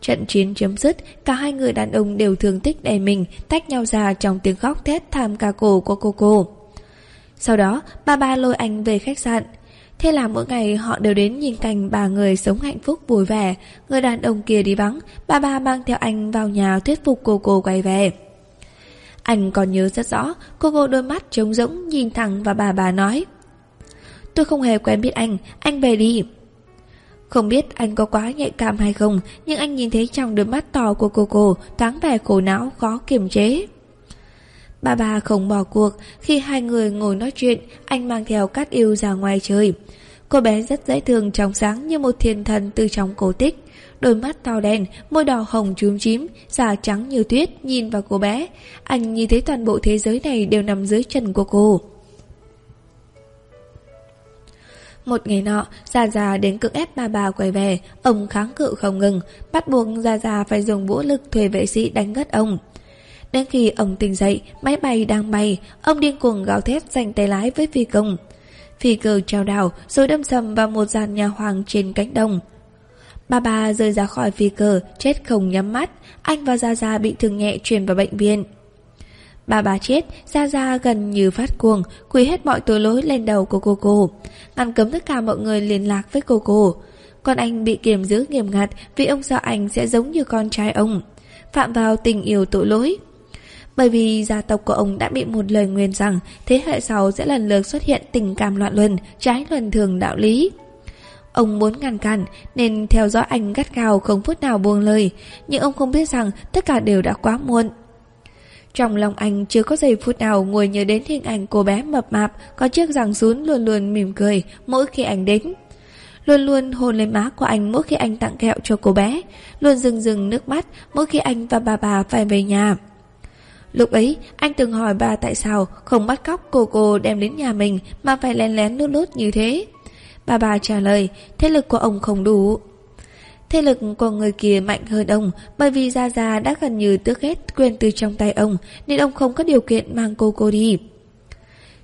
Trận chiến chấm dứt, cả hai người đàn ông đều thương tích đè mình, tách nhau ra trong tiếng khóc thét tham ca cổ của cô cô. Sau đó, ba ba lôi anh về khách sạn. Thế là mỗi ngày họ đều đến nhìn cảnh bà người sống hạnh phúc vui vẻ. Người đàn ông kia đi vắng, bà ba mang theo anh vào nhà thuyết phục cô cô quay về. Anh còn nhớ rất rõ, cô cô đôi mắt trống rỗng nhìn thẳng và bà bà nói. Tôi không hề quen biết anh, anh về đi. Không biết anh có quá nhạy cảm hay không, nhưng anh nhìn thấy trong đôi mắt to của cô cô thoáng vẻ khổ não khó kiềm chế. Bà bà không bỏ cuộc, khi hai người ngồi nói chuyện, anh mang theo cát yêu ra ngoài chơi. Cô bé rất dễ thương trong sáng như một thiên thần từ trong cổ tích. Đôi mắt to đen, môi đỏ hồng chúm chím, da trắng như tuyết nhìn vào cô bé. Anh nhìn thấy toàn bộ thế giới này đều nằm dưới chân của cô. Một ngày nọ, Gia Gia đến cưỡng ép bà bà quay về, ông kháng cự không ngừng, bắt buộc Gia Gia phải dùng vũ lực thuê vệ sĩ đánh ngất ông. Đến khi ông tỉnh dậy, máy bay đang bay, ông điên cuồng gào thét giành tay lái với phi công. Phi cơ trao đảo rồi đâm sầm vào một dàn nhà hoàng trên cánh đồng. Bà bà rơi ra khỏi phi cơ, chết không nhắm mắt, anh và Gia Gia bị thương nhẹ chuyển vào bệnh viện. Bà bà chết, Gia Gia gần như phát cuồng, quỳ hết mọi tội lỗi lên đầu của cô cô, ngăn cấm tất cả mọi người liên lạc với cô cô. Còn anh bị kiềm giữ nghiêm ngặt vì ông sợ anh sẽ giống như con trai ông, phạm vào tình yêu tội lỗi. Bởi vì gia tộc của ông đã bị một lời nguyền rằng thế hệ sau sẽ lần lượt xuất hiện tình cảm loạn luân, trái luân thường đạo lý. Ông muốn ngăn cản nên theo dõi anh gắt gao không phút nào buông lời, nhưng ông không biết rằng tất cả đều đã quá muộn. Trong lòng anh chưa có giây phút nào ngồi nhớ đến hình ảnh cô bé mập mạp có chiếc răng rún luôn luôn mỉm cười mỗi khi anh đến. Luôn luôn hôn lên má của anh mỗi khi anh tặng kẹo cho cô bé, luôn rừng rừng nước mắt mỗi khi anh và bà bà phải về nhà. Lúc ấy, anh từng hỏi bà tại sao không bắt cóc cô cô đem đến nhà mình mà phải lén lén lút lút như thế. Bà bà trả lời, thế lực của ông không đủ. Thế lực của người kia mạnh hơn ông bởi vì Gia Gia đã gần như tước hết quyền từ trong tay ông nên ông không có điều kiện mang cô cô đi.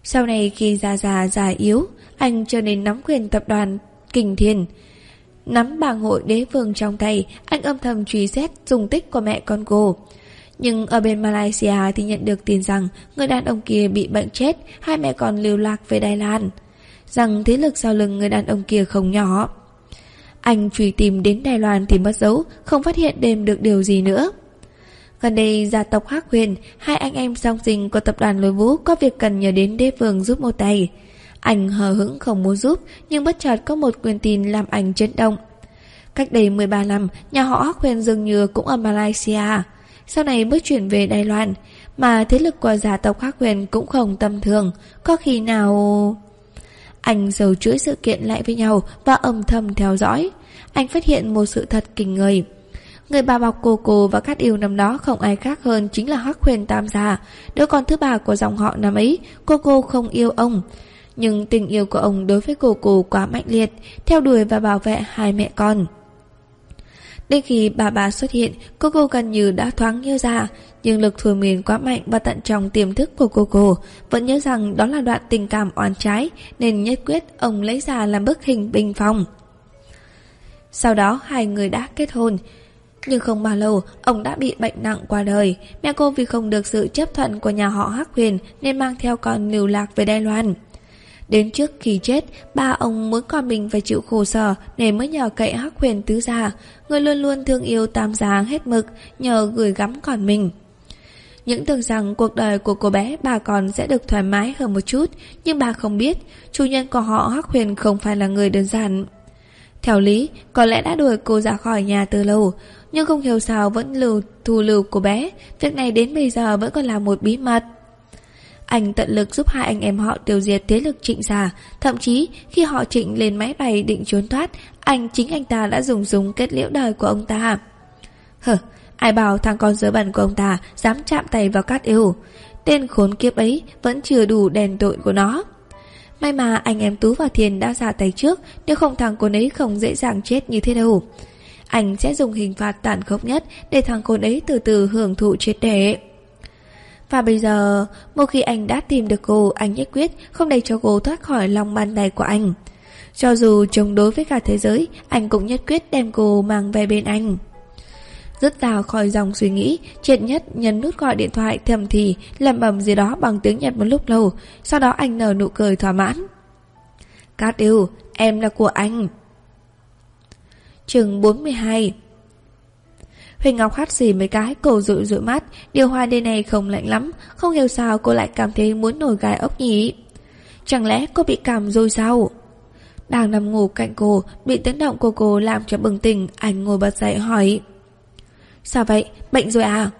Sau này khi Gia Gia già yếu, anh trở nên nắm quyền tập đoàn Kình Thiên. Nắm bảng hội đế vương trong tay, anh âm thầm truy xét dùng tích của mẹ con cô. Nhưng ở bên Malaysia thì nhận được tin rằng người đàn ông kia bị bệnh chết, hai mẹ con lưu lạc về Đài Loan. Rằng thế lực sau lưng người đàn ông kia không nhỏ. Anh truy tìm đến Đài Loan thì mất dấu, không phát hiện đêm được điều gì nữa. Gần đây, gia tộc Hắc Huyền, hai anh em song sinh của tập đoàn Lôi Vũ có việc cần nhờ đến đế vương giúp một tay. Anh hờ hững không muốn giúp, nhưng bất chợt có một quyền tin làm anh chấn động. Cách đây 13 năm, nhà họ Hắc Huyền dường như cũng ở Malaysia. Sau này mới chuyển về Đài Loan, mà thế lực của gia tộc Hắc Huyền cũng không tầm thường. Có khi nào... Anh dầu chuỗi sự kiện lại với nhau và âm thầm theo dõi. Anh phát hiện một sự thật kinh người. Người bà bọc cô cô và cát yêu năm đó không ai khác hơn chính là Hắc Huyền Tam Gia, đứa con thứ ba của dòng họ năm ấy, cô cô không yêu ông. Nhưng tình yêu của ông đối với cô cô quá mạnh liệt, theo đuổi và bảo vệ hai mẹ con. Đến khi bà bà xuất hiện, cô cô gần như đã thoáng nhớ ra, nhưng lực thôi miên quá mạnh và tận trong tiềm thức của cô cô vẫn nhớ rằng đó là đoạn tình cảm oan trái, nên nhất quyết ông lấy ra làm bức hình bình phòng. Sau đó hai người đã kết hôn, nhưng không bao lâu, ông đã bị bệnh nặng qua đời. Mẹ cô vì không được sự chấp thuận của nhà họ Hắc Huyền nên mang theo con lưu lạc về Đài Loan. Đến trước khi chết, ba ông muốn con mình phải chịu khổ sở nên mới nhờ cậy Hắc Huyền tứ gia, người luôn luôn thương yêu tam gia hết mực, nhờ gửi gắm con mình. Những tưởng rằng cuộc đời của cô bé bà còn sẽ được thoải mái hơn một chút, nhưng bà không biết, chủ nhân của họ Hắc Huyền không phải là người đơn giản. Theo lý, có lẽ đã đuổi cô ra khỏi nhà từ lâu, nhưng không hiểu sao vẫn lưu thù lưu cô bé, việc này đến bây giờ vẫn còn là một bí mật. Anh tận lực giúp hai anh em họ tiêu diệt thế lực trịnh già, thậm chí khi họ trịnh lên máy bay định trốn thoát, anh chính anh ta đã dùng súng kết liễu đời của ông ta. Hờ, ai bảo thằng con dớ bẩn của ông ta dám chạm tay vào cát yêu. Tên khốn kiếp ấy vẫn chưa đủ đèn tội của nó. May mà anh em Tú và Thiền đã ra tay trước, nếu không thằng cô ấy không dễ dàng chết như thế đâu. Anh sẽ dùng hình phạt tàn khốc nhất để thằng cô ấy từ từ hưởng thụ chết đẻ. Và bây giờ, một khi anh đã tìm được cô, anh nhất quyết không để cho cô thoát khỏi lòng bàn tay của anh. Cho dù chống đối với cả thế giới, anh cũng nhất quyết đem cô mang về bên anh. Rứt ra khỏi dòng suy nghĩ, triệt nhất nhấn nút gọi điện thoại thầm thì lầm bầm gì đó bằng tiếng Nhật một lúc lâu, sau đó anh nở nụ cười thỏa mãn. Cát yêu, em là của anh. Trường 42 Huỳnh Ngọc hát xì mấy cái, cổ rụi rụi mắt, điều hòa đêm này không lạnh lắm, không hiểu sao cô lại cảm thấy muốn nổi gai ốc nhỉ. Chẳng lẽ cô bị cảm rồi sao? Đang nằm ngủ cạnh cô, bị tiếng động của cô làm cho bừng tỉnh, anh ngồi bật dậy hỏi. Sao vậy? Bệnh rồi à?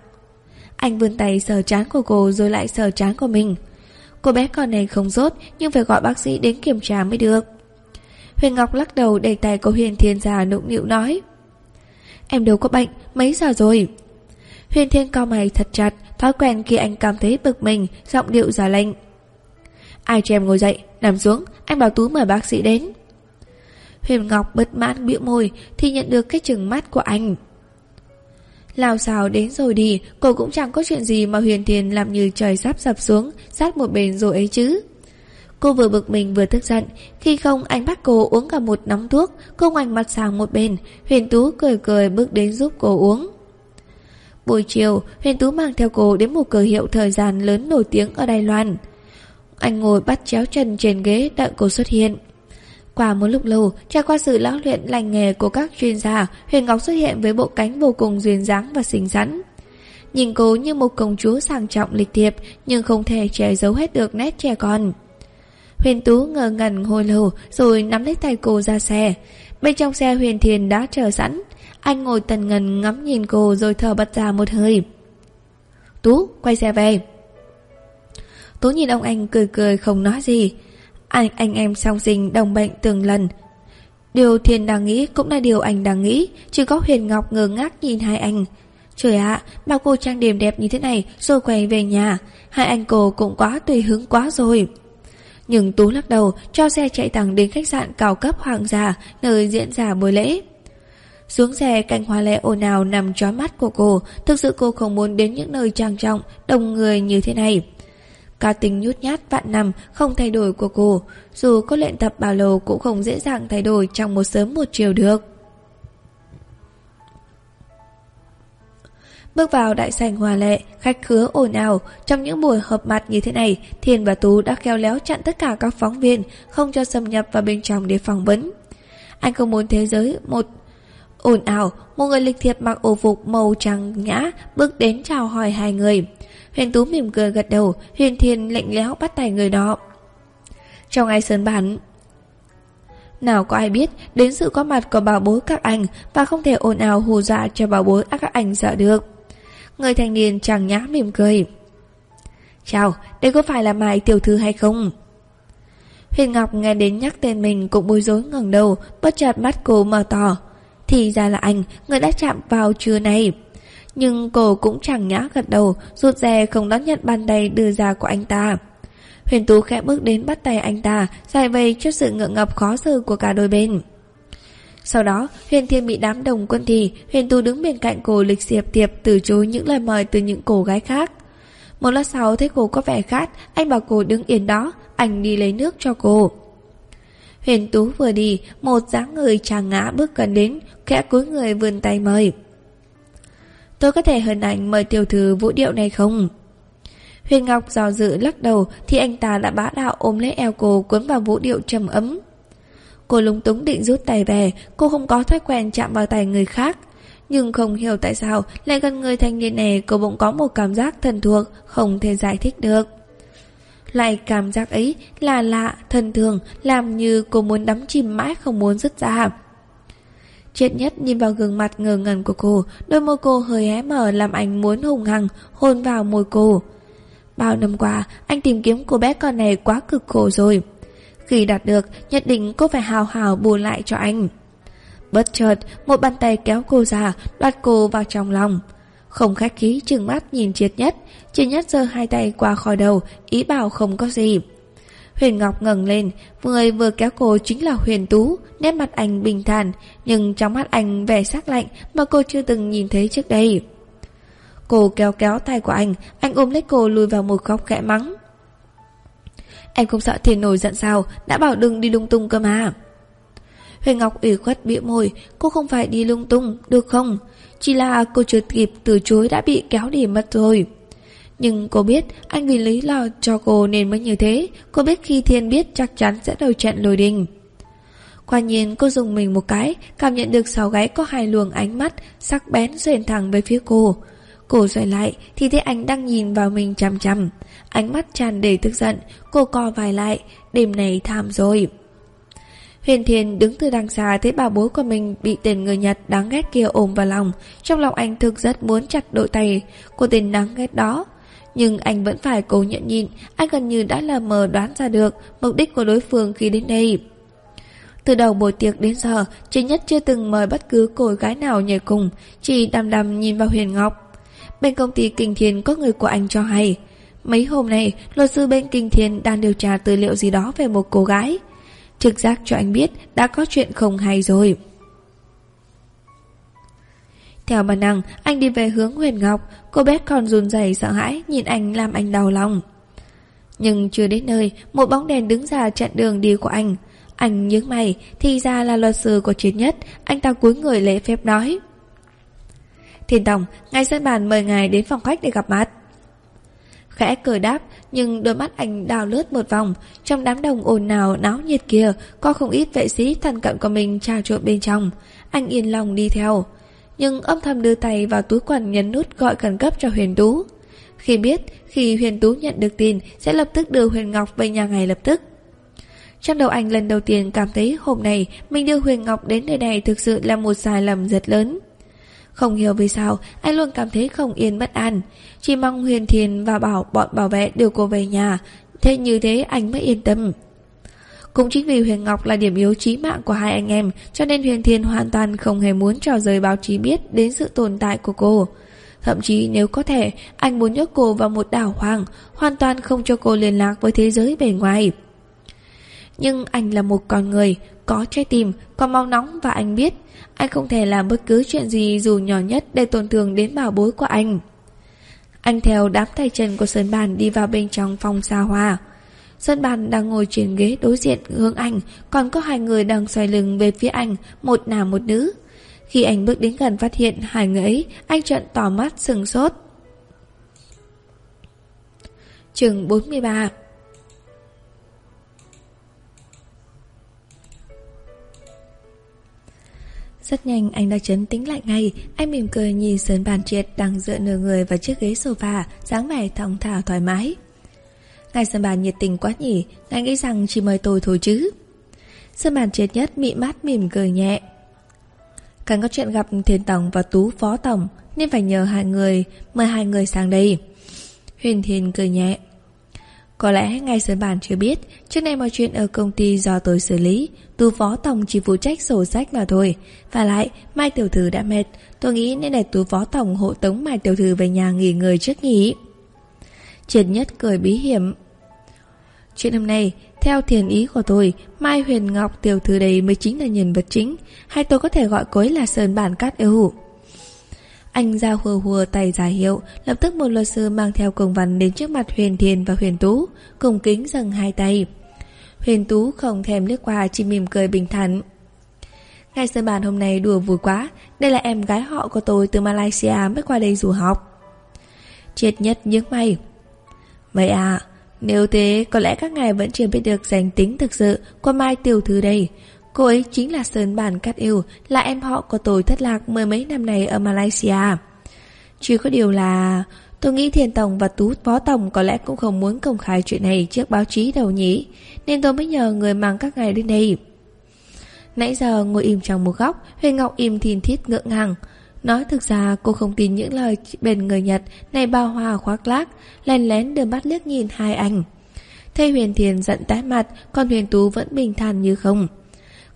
Anh vươn tay sờ chán của cô rồi lại sờ chán của mình. Cô bé con này không rốt, nhưng phải gọi bác sĩ đến kiểm tra mới được. Huyền Ngọc lắc đầu đẩy tay cô Huyền Thiên già nụng nịu nói. Em đâu có bệnh, mấy giờ rồi? Huyền Thiên cao mày thật chặt, thói quen khi anh cảm thấy bực mình, giọng điệu giả lệnh. Ai cho em ngồi dậy, nằm xuống, anh bảo Tú mời bác sĩ đến. Huyền Ngọc bất mãn bĩu môi thì nhận được cái chừng mắt của anh. Lao xào đến rồi đi, cô cũng chẳng có chuyện gì mà Huyền Thiên làm như trời sắp sập xuống, sát một bên rồi ấy chứ. Cô vừa bực mình vừa tức giận Khi không anh bắt cô uống cả một nắm thuốc Cô ngoảnh mặt sang một bên Huyền Tú cười cười bước đến giúp cô uống Buổi chiều Huyền Tú mang theo cô đến một cửa hiệu thời gian lớn nổi tiếng ở Đài Loan Anh ngồi bắt chéo chân trên ghế đợi cô xuất hiện qua một lúc lâu, trải qua sự lão luyện lành nghề của các chuyên gia, Huyền Ngọc xuất hiện với bộ cánh vô cùng duyên dáng và xinh xắn. Nhìn cô như một công chúa sang trọng lịch thiệp, nhưng không thể che giấu hết được nét trẻ con. Huyền Tú ngờ ngẩn hồi lâu rồi nắm lấy tay cô ra xe. Bên trong xe Huyền Thiền đã chờ sẵn. Anh ngồi tần ngần ngắm nhìn cô rồi thở bật ra một hơi. Tú, quay xe về. Tú nhìn ông anh cười cười không nói gì. Anh anh em song sinh đồng bệnh từng lần. Điều Thiền đang nghĩ cũng là điều anh đang nghĩ, chỉ có Huyền Ngọc ngơ ngác nhìn hai anh. Trời ạ, bao cô trang điểm đẹp như thế này rồi quay về nhà. Hai anh cô cũng quá tùy hứng quá rồi. Nhưng Tú lắc đầu, cho xe chạy thẳng đến khách sạn cao cấp hoàng gia, nơi diễn ra buổi lễ. Xuống xe cảnh hoa lệ ồn ào nằm trói mắt của cô. Thực sự cô không muốn đến những nơi trang trọng, Đông người như thế này. Cá tính nhút nhát vạn năm Không thay đổi của cô. Dù có luyện tập bao lâu cũng không dễ dàng thay đổi Trong một sớm một chiều được. Bước vào đại sảnh hòa lệ, khách khứa ồn ào. Trong những buổi họp mặt như thế này, thiền và Tú đã khéo léo chặn tất cả các phóng viên, không cho xâm nhập vào bên trong để phỏng vấn. Anh không muốn thế giới một ồn ào, một người lịch thiệp mặc ổ phục màu trắng nhã bước đến chào hỏi hai người. Huyền Tú mỉm cười gật đầu, Huyền thiền lạnh léo bắt tay người đó. Trong ngày sơn bản, nào có ai biết đến sự có mặt của bảo bối các anh và không thể ồn ào hù dọa cho bảo bối các anh sợ được. Người thanh niên chẳng nhã mỉm cười. Chào, đây có phải là Mai tiểu thư hay không? Huyền Ngọc nghe đến nhắc tên mình cũng bối rối ngẩng đầu, bất chợt mắt cô mở to. Thì ra là anh, người đã chạm vào trưa này. Nhưng cô cũng chẳng nhã gật đầu, rụt rè không đón nhận bàn tay đưa ra của anh ta. Huyền Tú khẽ bước đến bắt tay anh ta, giải vây trước sự ngượng ngập khó xử của cả đôi bên. Sau đó, Huyền Thiên bị đám đồng quân thì, Huyền Tu đứng bên cạnh cô lịch diệp tiệp từ chối những lời mời từ những cô gái khác. Một lát sau thấy cô có vẻ khát, anh bảo cô đứng yên đó, anh đi lấy nước cho cô. Huyền Tú vừa đi, một dáng người chàng ngã bước gần đến, khẽ cúi người vươn tay mời. Tôi có thể hơn ảnh mời tiểu thư vũ điệu này không? Huyền Ngọc dò dự lắc đầu thì anh ta đã bá đạo ôm lấy eo cô cuốn vào vũ điệu trầm ấm. Cô lúng túng định rút tay về, cô không có thói quen chạm vào tay người khác. Nhưng không hiểu tại sao lại gần người thanh niên này cô bỗng có một cảm giác thân thuộc, không thể giải thích được. Lại cảm giác ấy là lạ, thân thường, làm như cô muốn đắm chìm mãi không muốn dứt ra. Chết nhất nhìn vào gương mặt ngờ ngẩn của cô, đôi môi cô hơi hé mở làm anh muốn hùng hằng hôn vào môi cô. Bao năm qua, anh tìm kiếm cô bé con này quá cực khổ rồi. Khi đạt được, nhất định cô phải hào hào bù lại cho anh. Bất chợt, một bàn tay kéo cô ra, đoạt cô vào trong lòng. Không khách khí chừng mắt nhìn triệt nhất, triệt nhất giơ hai tay qua khỏi đầu, ý bảo không có gì. Huyền Ngọc ngẩng lên, người vừa kéo cô chính là Huyền Tú, nét mặt anh bình thản, nhưng trong mắt anh vẻ sắc lạnh mà cô chưa từng nhìn thấy trước đây. Cô kéo kéo tay của anh, anh ôm lấy cô lùi vào một góc khẽ mắng. Em không sợ thiên nổi giận sao, đã bảo đừng đi lung tung cơ mà. Huyền Ngọc ủy khuất bĩu môi, cô không phải đi lung tung, được không? Chỉ là cô chưa kịp từ chối đã bị kéo đi mất rồi. Nhưng cô biết anh vì lý lo cho cô nên mới như thế Cô biết khi Thiên biết chắc chắn sẽ đầu trận lôi đình Quả nhiên cô dùng mình một cái Cảm nhận được sáu gái có hai luồng ánh mắt Sắc bén xuyên thẳng về phía cô Cô xoay lại thì thấy anh đang nhìn vào mình chằm chằm Ánh mắt tràn đầy tức giận Cô co vài lại Đêm này tham rồi Huyền Thiên đứng từ đằng xa thấy bà bố của mình bị tên người Nhật đáng ghét kia ôm vào lòng. Trong lòng anh thực rất muốn chặt đội tay của tên đáng ghét đó. Nhưng anh vẫn phải cố nhẫn nhịn, anh gần như đã lờ mờ đoán ra được mục đích của đối phương khi đến đây. Từ đầu buổi tiệc đến giờ, chị Nhất chưa từng mời bất cứ cô gái nào nhảy cùng, chỉ đăm đăm nhìn vào Huyền Ngọc. Bên công ty Kinh Thiên có người của anh cho hay. Mấy hôm nay, luật sư bên Kinh Thiên đang điều tra tư liệu gì đó về một cô gái. Trực giác cho anh biết đã có chuyện không hay rồi. Theo bản năng, anh đi về hướng Huyền Ngọc, cô bé còn run rẩy sợ hãi nhìn anh làm anh đau lòng. Nhưng chưa đến nơi, một bóng đèn đứng ra chặn đường đi của anh. Anh nhướng mày, thì ra là luật sư của chiến nhất, anh ta cúi người lễ phép nói. Thiên Tổng, ngay sân bàn mời ngài đến phòng khách để gặp mặt. Khẽ cười đáp, nhưng đôi mắt anh đào lướt một vòng, trong đám đông ồn nào náo nhiệt kia, có không ít vệ sĩ thân cận của mình trà trộn bên trong. Anh yên lòng đi theo nhưng âm thầm đưa tay vào túi quần nhấn nút gọi khẩn cấp cho Huyền Tú. Khi biết, khi Huyền Tú nhận được tin, sẽ lập tức đưa Huyền Ngọc về nhà ngay lập tức. Trong đầu anh lần đầu tiên cảm thấy hôm nay mình đưa Huyền Ngọc đến nơi này thực sự là một sai lầm rất lớn. Không hiểu vì sao, anh luôn cảm thấy không yên bất an. Chỉ mong Huyền Thiền và bảo bọn bảo vệ đưa cô về nhà, thế như thế anh mới yên tâm. Cũng chính vì Huyền Ngọc là điểm yếu chí mạng của hai anh em, cho nên Huyền Thiên hoàn toàn không hề muốn cho giới báo chí biết đến sự tồn tại của cô. Thậm chí nếu có thể, anh muốn nhốt cô vào một đảo hoang hoàn toàn không cho cô liên lạc với thế giới bề ngoài. Nhưng anh là một con người, có trái tim, có mau nóng và anh biết, anh không thể làm bất cứ chuyện gì dù nhỏ nhất để tổn thương đến bảo bối của anh. Anh theo đám tay chân của Sơn Bàn đi vào bên trong phòng xa hoa. Sơn Bàn đang ngồi trên ghế đối diện hướng anh, còn có hai người đang xoay lưng về phía anh, một nam một nữ. Khi anh bước đến gần phát hiện hai người ấy, anh trợn tỏ mắt sừng sốt. Chừng 43 Rất nhanh, anh đã chấn tĩnh lại ngay. Anh mỉm cười nhìn Sơn Bàn Triệt đang dựa nửa người vào chiếc ghế sofa, dáng vẻ thong thả thoải mái. Ngài Sơn Bàn nhiệt tình quá nhỉ, Ngài nghĩ rằng chỉ mời tôi thôi chứ? Sơn Bàn Triệt nhất mị mát mỉm cười nhẹ. Cần có chuyện gặp Thiên Tổng và Tú Phó Tổng Nên phải nhờ hai người, Mời hai người sang đây. Huyền Thiên cười nhẹ có lẽ ngay sớm bản chưa biết, Trước nay mọi chuyện ở công ty do tôi xử lý Tu phó tổng chỉ phụ trách sổ sách mà thôi. Và lại, Mai tiểu thư đã mệt, Tôi nghĩ nên để tu phó tổng hộ tống Mai tiểu thư về nhà nghỉ ngơi trước nhỉ? Triệt nhất cười bí hiểm. Chuyện hôm nay, Theo thiền ý của tôi, Mai Huyền Ngọc tiểu thư đây mới chính là nhân vật chính, Hay tôi có thể gọi cô ấy là Sơn Bản Cát yêu hữu anh ra hùa hùa tay giả hiệu, lập tức một luật sư mang theo công văn đến trước mặt Huyền Thiền và Huyền Tú, cùng kính dâng hai tay. Huyền Tú không thèm liếc qua, chỉ mỉm cười bình thản. Ngày sân bàn hôm nay đùa vui quá, đây là em gái họ của tôi từ Malaysia mới qua đây du học. Triệt nhất nhướng mày. Vậy à, nếu thế có lẽ các ngài vẫn chưa biết được danh tính thực sự của Mai Tiểu Thư đây. Cô ấy chính là Sơn Bản Cát Yêu, là em họ của tôi thất lạc mười mấy năm này ở Malaysia. Chỉ có điều là... Tôi nghĩ thiền Tổng và Tú Phó Tổng có lẽ cũng không muốn công khai chuyện này trước báo chí đâu nhỉ, nên tôi mới nhờ người mang các ngài đến đây. Nãy giờ ngồi im trong một góc, Huyền Ngọc im thìn thiết ngượng ngàng. Nói thực ra cô không tin những lời bên người Nhật này bao hoa khoác lác, lén lén đưa mắt liếc nhìn hai anh. Thấy Huyền Thiền giận tái mặt, còn Huyền Tú vẫn bình thản như không.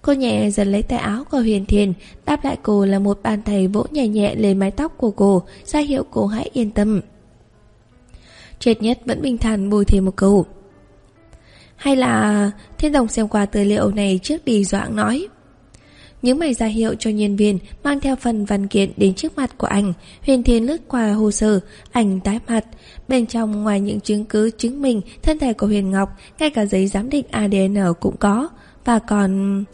Cô nhẹ dần lấy tay áo của Huyền Thiền Đáp lại cô là một bàn tay vỗ nhẹ nhẹ lên mái tóc của cô ra hiệu cô hãy yên tâm Triệt nhất vẫn bình thản bùi thêm một câu Hay là Thiên Đồng xem qua tư liệu này trước đi doãng nói những mày ra hiệu cho nhân viên mang theo phần văn kiện đến trước mặt của anh. Huyền Thiên lướt qua hồ sơ, ảnh tái mặt. Bên trong ngoài những chứng cứ chứng minh thân thể của Huyền Ngọc, ngay cả giấy giám định ADN cũng có. Và còn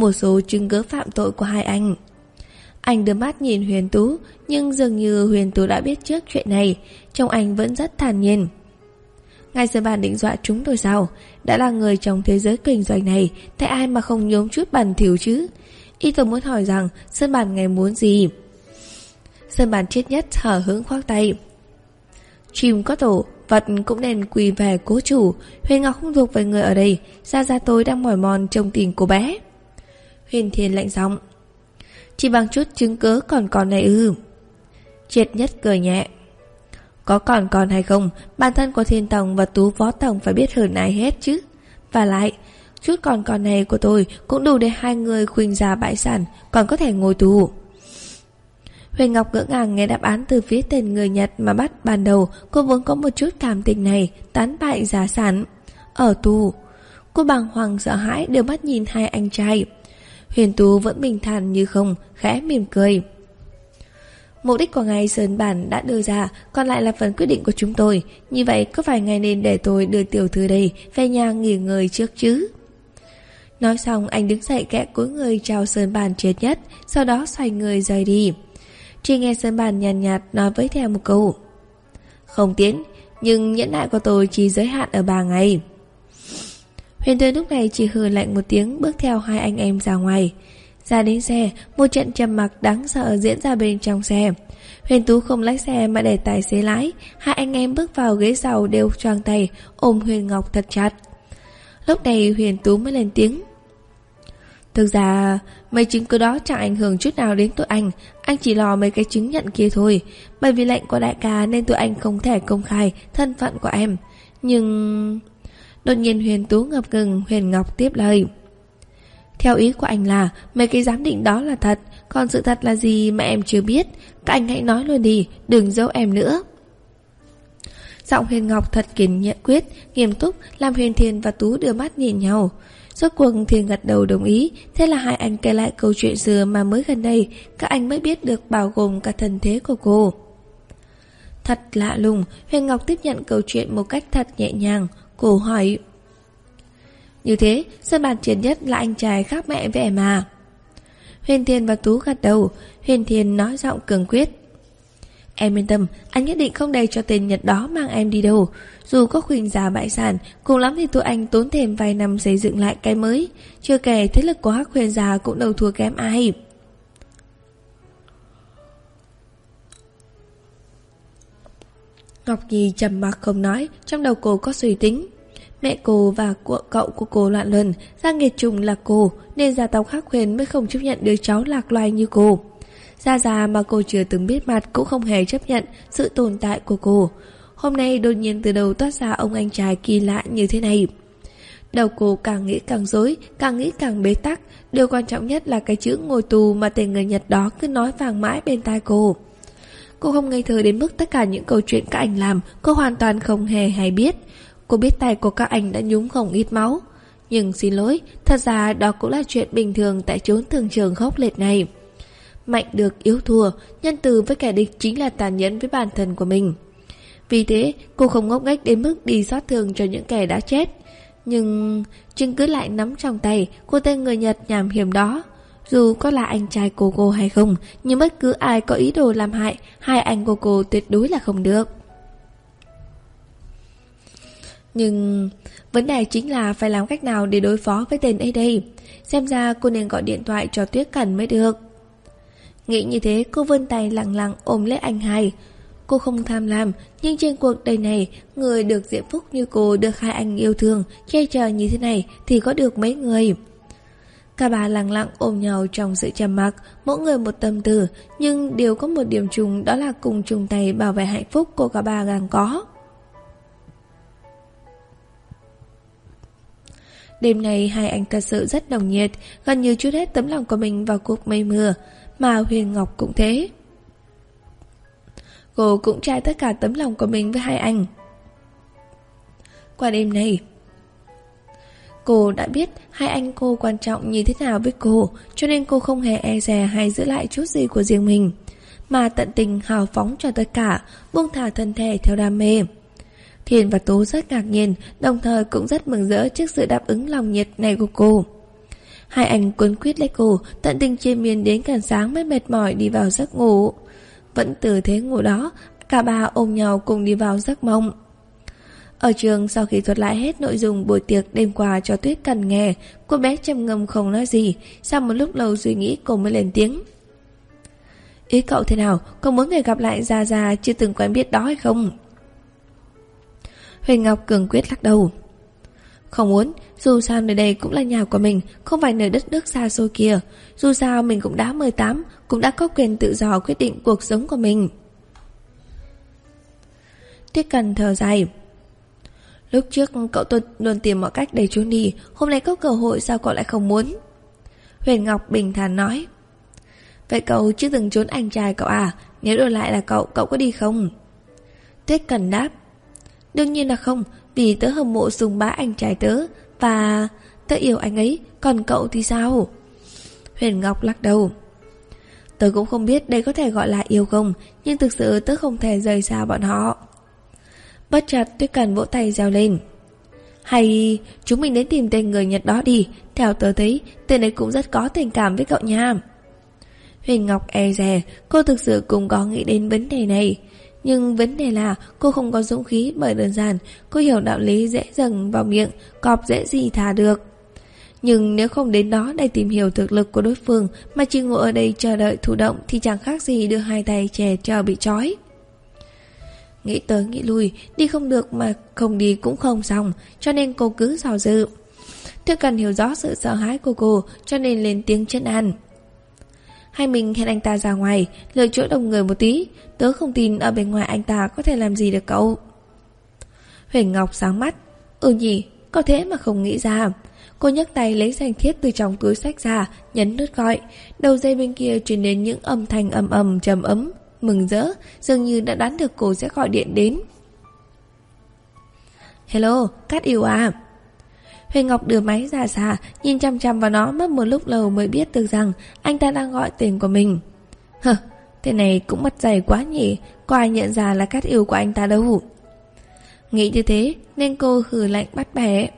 một số chứng cứ phạm tội của hai anh. Anh đưa mắt nhìn Huyền Tú, nhưng dường như Huyền Tú đã biết trước chuyện này, trông anh vẫn rất thản nhiên. Ngài Sơn Bàn định dọa chúng tôi sao? Đã là người trong thế giới kinh doanh này, tại ai mà không nhốm chút bẩn thỉu chứ? Y tôi muốn hỏi rằng, Sơn Bàn ngày muốn gì? Sơn Bàn chết nhất hở hững khoác tay. Chim có tổ, vật cũng nên quỳ về cố chủ. Huyền Ngọc không thuộc về người ở đây, ra ra tôi đang mỏi mòn trong tình cô bé. Huyền Thiên lạnh giọng. Chỉ bằng chút chứng cứ còn còn này ư? Triệt nhất cười nhẹ. Có còn còn hay không Bản thân của Thiên Tổng và Tú võ Tổng Phải biết hơn ai hết chứ. Và lại Chút còn còn này của tôi Cũng đủ để hai người khuynh ra bãi sản Còn có thể ngồi tù. Huyền Ngọc ngỡ ngàng nghe đáp án từ phía tên người Nhật mà bắt ban đầu cô vốn có một chút cảm tình này, tán bại giá sản. Ở tù, cô bàng hoàng sợ hãi đưa mắt nhìn hai anh trai. Huyền Tú vẫn bình thản như không, khẽ mỉm cười. Mục đích của ngài Sơn Bản đã đưa ra, còn lại là phần quyết định của chúng tôi. Như vậy có phải ngài nên để tôi đưa tiểu thư đây về nhà nghỉ ngơi trước chứ? Nói xong anh đứng dậy kẽ cúi người chào Sơn Bản triệt nhất, sau đó xoay người rời đi. Chỉ nghe Sơn Bản nhàn nhạt, nhạt nói với theo một câu. Không tiến, nhưng nhẫn nại của tôi chỉ giới hạn ở 3 ngày. Huyền Tư lúc này chỉ hừ lạnh một tiếng bước theo hai anh em ra ngoài. Ra đến xe, một trận trầm mặc đáng sợ diễn ra bên trong xe. Huyền Tú không lái xe mà để tài xế lái, hai anh em bước vào ghế sau đều choàng tay, ôm Huyền Ngọc thật chặt. Lúc này Huyền Tú mới lên tiếng. Thực ra, mấy chứng cứ đó chẳng ảnh hưởng chút nào đến tụi anh, anh chỉ lo mấy cái chứng nhận kia thôi, bởi vì lệnh của đại ca nên tụi anh không thể công khai thân phận của em. Nhưng... Đột nhiên Huyền Tú ngập ngừng, Huyền Ngọc tiếp lời. Theo ý của anh là, Mấy cái giám định đó là thật, Còn sự thật là gì mà em chưa biết? Các anh hãy nói luôn đi, Đừng giấu em nữa. Giọng Huyền Ngọc thật kiên nhẫn, quyết, Nghiêm túc, làm Huyền Thiên và Tú đưa mắt nhìn nhau. Rốt cuộc Thiên gật đầu đồng ý, Thế là hai anh kể lại câu chuyện xưa mà mới gần đây, Các anh mới biết được bao gồm cả thân thế của cô. Thật lạ lùng, Huyền Ngọc tiếp nhận câu chuyện một cách thật nhẹ nhàng. Cô hỏi Như thế Sân bàn triển nhất là anh trai khác mẹ với em à Huyền Thiên và Tú gật đầu Huyền Thiên nói giọng cường quyết Em yên tâm, anh nhất định không để cho tên Nhật đó mang em đi đâu. Dù có khuyên giá bại sản, cùng lắm thì tụi anh tốn thêm vài năm xây dựng lại cái mới. Chưa kể thế lực của Hắc Huyền già cũng đâu thua kém ai. Ngọc Nhi trầm mặc không nói, trong đầu cô có suy tính. Mẹ cô và của cậu của cô loạn luân, gia nghiệt trùng là cô, nên gia tộc Hắc khuyên mới không chấp nhận đứa cháu lạc loài như cô. Gia Gia mà cô chưa từng biết mặt cũng không hề chấp nhận sự tồn tại của cô. Hôm nay đột nhiên từ đầu toát ra ông anh trai kỳ lạ như thế này. Đầu cô càng nghĩ càng dối, càng nghĩ càng bế tắc. Điều quan trọng nhất là cái chữ ngồi tù mà tên người Nhật đó cứ nói vàng mãi bên tai cô. Cô không ngây thơ đến mức tất cả những câu chuyện các anh làm, cô hoàn toàn không hề hay biết. Cô biết tay của các anh đã nhúng không ít máu. Nhưng xin lỗi, thật ra đó cũng là chuyện bình thường tại chốn thường trường khốc liệt này. Mạnh được yếu thua, nhân từ với kẻ địch chính là tàn nhẫn với bản thân của mình. Vì thế, cô không ngốc nghếch đến mức đi xót thương cho những kẻ đã chết. Nhưng chứng cứ lại nắm trong tay của tên người Nhật nhàm hiểm đó. Dù có là anh trai cô cô hay không, nhưng bất cứ ai có ý đồ làm hại, hai anh cô cô tuyệt đối là không được. Nhưng vấn đề chính là phải làm cách nào để đối phó với tên ấy đây. Xem ra cô nên gọi điện thoại cho Tuyết Cần mới được. Nghĩ như thế cô vươn tay lặng lặng ôm lấy anh hai Cô không tham lam Nhưng trên cuộc đời này Người được diễm phúc như cô được hai anh yêu thương Che chở như thế này Thì có được mấy người Cả ba lặng lặng ôm nhau trong sự trầm mặc, Mỗi người một tâm tư, Nhưng đều có một điểm chung, Đó là cùng chung tay bảo vệ hạnh phúc của cả ba gàng có. Đêm này hai anh thật sự rất đồng nhiệt, Gần như chút hết tấm lòng của mình vào cuộc mây mưa, mà Huyền Ngọc cũng thế. Cô cũng trai tất cả tấm lòng của mình với hai anh. Qua đêm này Cô đã biết hai anh cô quan trọng như thế nào với cô, Cho nên cô không hề e dè hay giữ lại chút gì của riêng mình, Mà tận tình hào phóng cho tất cả, Buông thả thân thể theo đam mê. Thiền và Tú rất ngạc nhiên, Đồng thời cũng rất mừng rỡ trước sự đáp ứng lòng nhiệt này của cô. Hai anh cuốn quyết lấy cô, Tận tình chiên miên đến gần sáng mới mệt mỏi đi vào giấc ngủ. Vẫn từ thế ngủ đó, Cả ba ôm nhau cùng đi vào giấc mộng. Ở trường sau khi thuật lại hết nội dung buổi tiệc đêm qua cho Tuyết Cần nghe Cô bé trầm ngâm không nói gì Sau một lúc lâu suy nghĩ cô mới lên tiếng Ý cậu thế nào? Có muốn người gặp lại Gia Gia chưa từng quen biết đó hay không? Huyền Ngọc cường quyết lắc đầu không muốn, dù sao nơi đây cũng là nhà của mình, không phải nơi đất nước xa xôi kia. Dù sao mình cũng đã 18, cũng đã có quyền tự do quyết định cuộc sống của mình. Tuyết Cần thở dài. Lúc trước cậu tôi luôn tìm mọi cách để trốn đi, hôm nay có cơ hội sao cậu lại không muốn? Huyền Ngọc bình thản nói. Vậy cậu chưa từng trốn anh trai cậu à? Nếu đổi lại là cậu, cậu có đi không? Tuyết Cần đáp. Đương nhiên là không, vì tớ hâm mộ sùng bá anh trai tớ Và tớ yêu anh ấy Còn cậu thì sao Huyền Ngọc lắc đầu Tớ cũng không biết đây có thể gọi là yêu không Nhưng thực sự tớ không thể rời xa bọn họ Bất chợt tuyết cần vỗ tay reo lên Hay chúng mình đến tìm tên người Nhật đó đi Theo tớ thấy Tên ấy cũng rất có tình cảm với cậu nha Huyền Ngọc e rè Cô thực sự cũng có nghĩ đến vấn đề này nhưng vấn đề là cô không có dũng khí bởi đơn giản cô hiểu đạo lý dễ dần vào miệng, cọp dễ gì thả được. Nhưng nếu không đến đó để tìm hiểu thực lực của đối phương mà chỉ ngồi ở đây chờ đợi thụ động thì chẳng khác gì đưa hai tay chè chờ bị trói. Nghĩ tới nghĩ lui, đi không được mà không đi cũng không xong, cho nên cô cứ dò dự. Thưa cần hiểu rõ sự sợ hãi của cô cho nên lên tiếng chân an. Hai mình hẹn anh ta ra ngoài Lựa chỗ đông người một tí Tớ không tin ở bên ngoài anh ta có thể làm gì được cậu Huyền Ngọc sáng mắt Ừ nhỉ Có thế mà không nghĩ ra Cô nhấc tay lấy danh thiếp từ trong túi sách ra Nhấn nút gọi Đầu dây bên kia truyền đến những âm thanh ầm ầm trầm ấm Mừng rỡ Dường như đã đoán được cô sẽ gọi điện đến. Hello, Cát yêu à? Huyền Ngọc đưa máy ra xa Nhìn chăm chăm vào nó mất một lúc lâu mới biết được rằng Anh ta đang gọi tên của mình. Hờ, thế này cũng mất dày quá nhỉ Có ai nhận ra là Cát yêu của anh ta đâu. Nghĩ như thế Nên cô hừ lạnh bắt bẻ.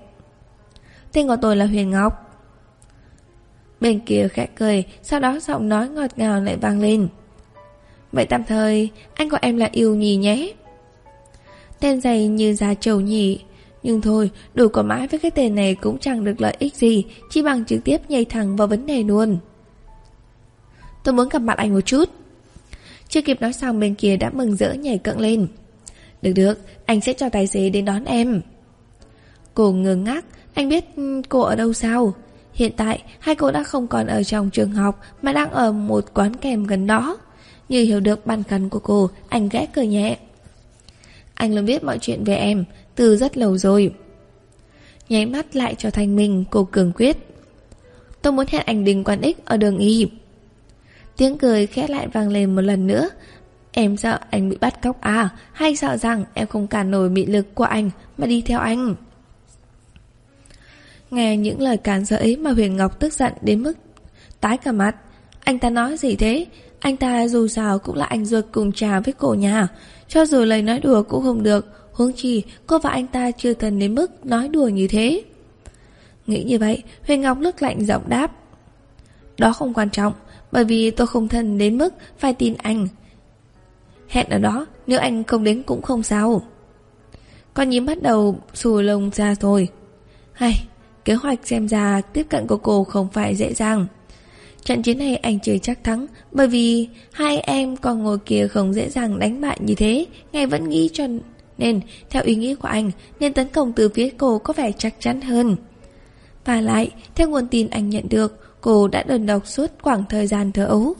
Tên của tôi là Huyền Ngọc. Bên kia khẽ cười Sau đó giọng nói ngọt ngào lại vang lên. Vậy tạm thời, Anh gọi em là yêu nhì nhé. Tên dày như già trầu nhỉ Nhưng thôi, Đủ có mãi với cái tên này cũng chẳng được lợi ích gì, Chỉ bằng trực tiếp nhảy thẳng vào vấn đề luôn. Tôi muốn gặp mặt anh một chút. Chưa kịp nói xong, bên kia đã mừng rỡ nhảy cận lên. Được được, Anh sẽ cho tài xế đến đón em. Cô ngơ ngác, Anh biết ừ, cô ở đâu sao? Hiện tại, hai cô đã không còn ở trong trường học, Mà đang ở một quán kèm gần đó. Như hiểu được băn khoăn của cô, Anh ghé cười nhẹ. Anh luôn biết mọi chuyện về em, Từ rất lâu rồi. Nháy mắt lại cho thành mình, Cô cường quyết. Tôi muốn hẹn anh Đình Quan Ích ở đường Y. Tiếng cười khẽ lại vang lên một lần nữa. Em sợ anh bị bắt cóc à? Hay sợ rằng em không cản nổi mị lực của anh Mà đi theo anh? Nghe những lời cản rỡ ấy mà Huyền Ngọc tức giận đến mức tái cả mặt. Anh ta nói gì thế? Anh ta dù sao cũng là anh ruột cùng trà với cổ nhà. Cho dù lời nói đùa cũng không được. Huống chi cô và anh ta chưa thân đến mức nói đùa như thế. Nghĩ như vậy, Huyền Ngọc lướt lạnh giọng đáp. Đó không quan trọng, bởi vì tôi không thân đến mức phải tin anh. Hẹn ở đó, nếu anh không đến cũng không sao. Con nhím bắt đầu xù lông ra rồi. Hay, Kế hoạch xem ra tiếp cận của cô không phải dễ dàng Trận chiến này anh chưa chắc thắng, Bởi vì hai em còn ngồi kia không dễ dàng đánh bại như thế. Ngài vẫn nghĩ cho nên, Theo ý nghĩ của anh, Nên tấn công từ phía cô có vẻ chắc chắn hơn. Và lại, Theo nguồn tin anh nhận được, Cô đã đơn độc suốt khoảng thời gian thơ ấu.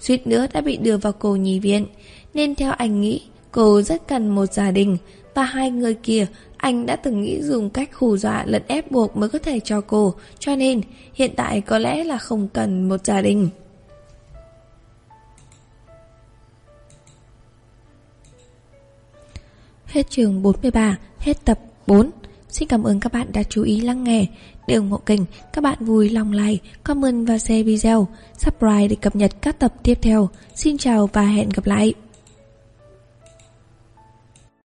Suýt nữa đã bị đưa vào cô nhì viện. Nên theo anh nghĩ, Cô rất cần một gia đình, Và hai người kia anh đã từng nghĩ dùng cách hù dọa lẫn ép buộc mới có thể cho cô, cho nên hiện tại có lẽ là không cần một gia đình. Hết trường 43, hết tập 4. Xin cảm ơn các bạn đã chú ý lắng nghe. Để ủng hộ kênh, các bạn vui lòng like, comment và share video, subscribe để cập nhật các tập tiếp theo. Xin chào và hẹn gặp lại.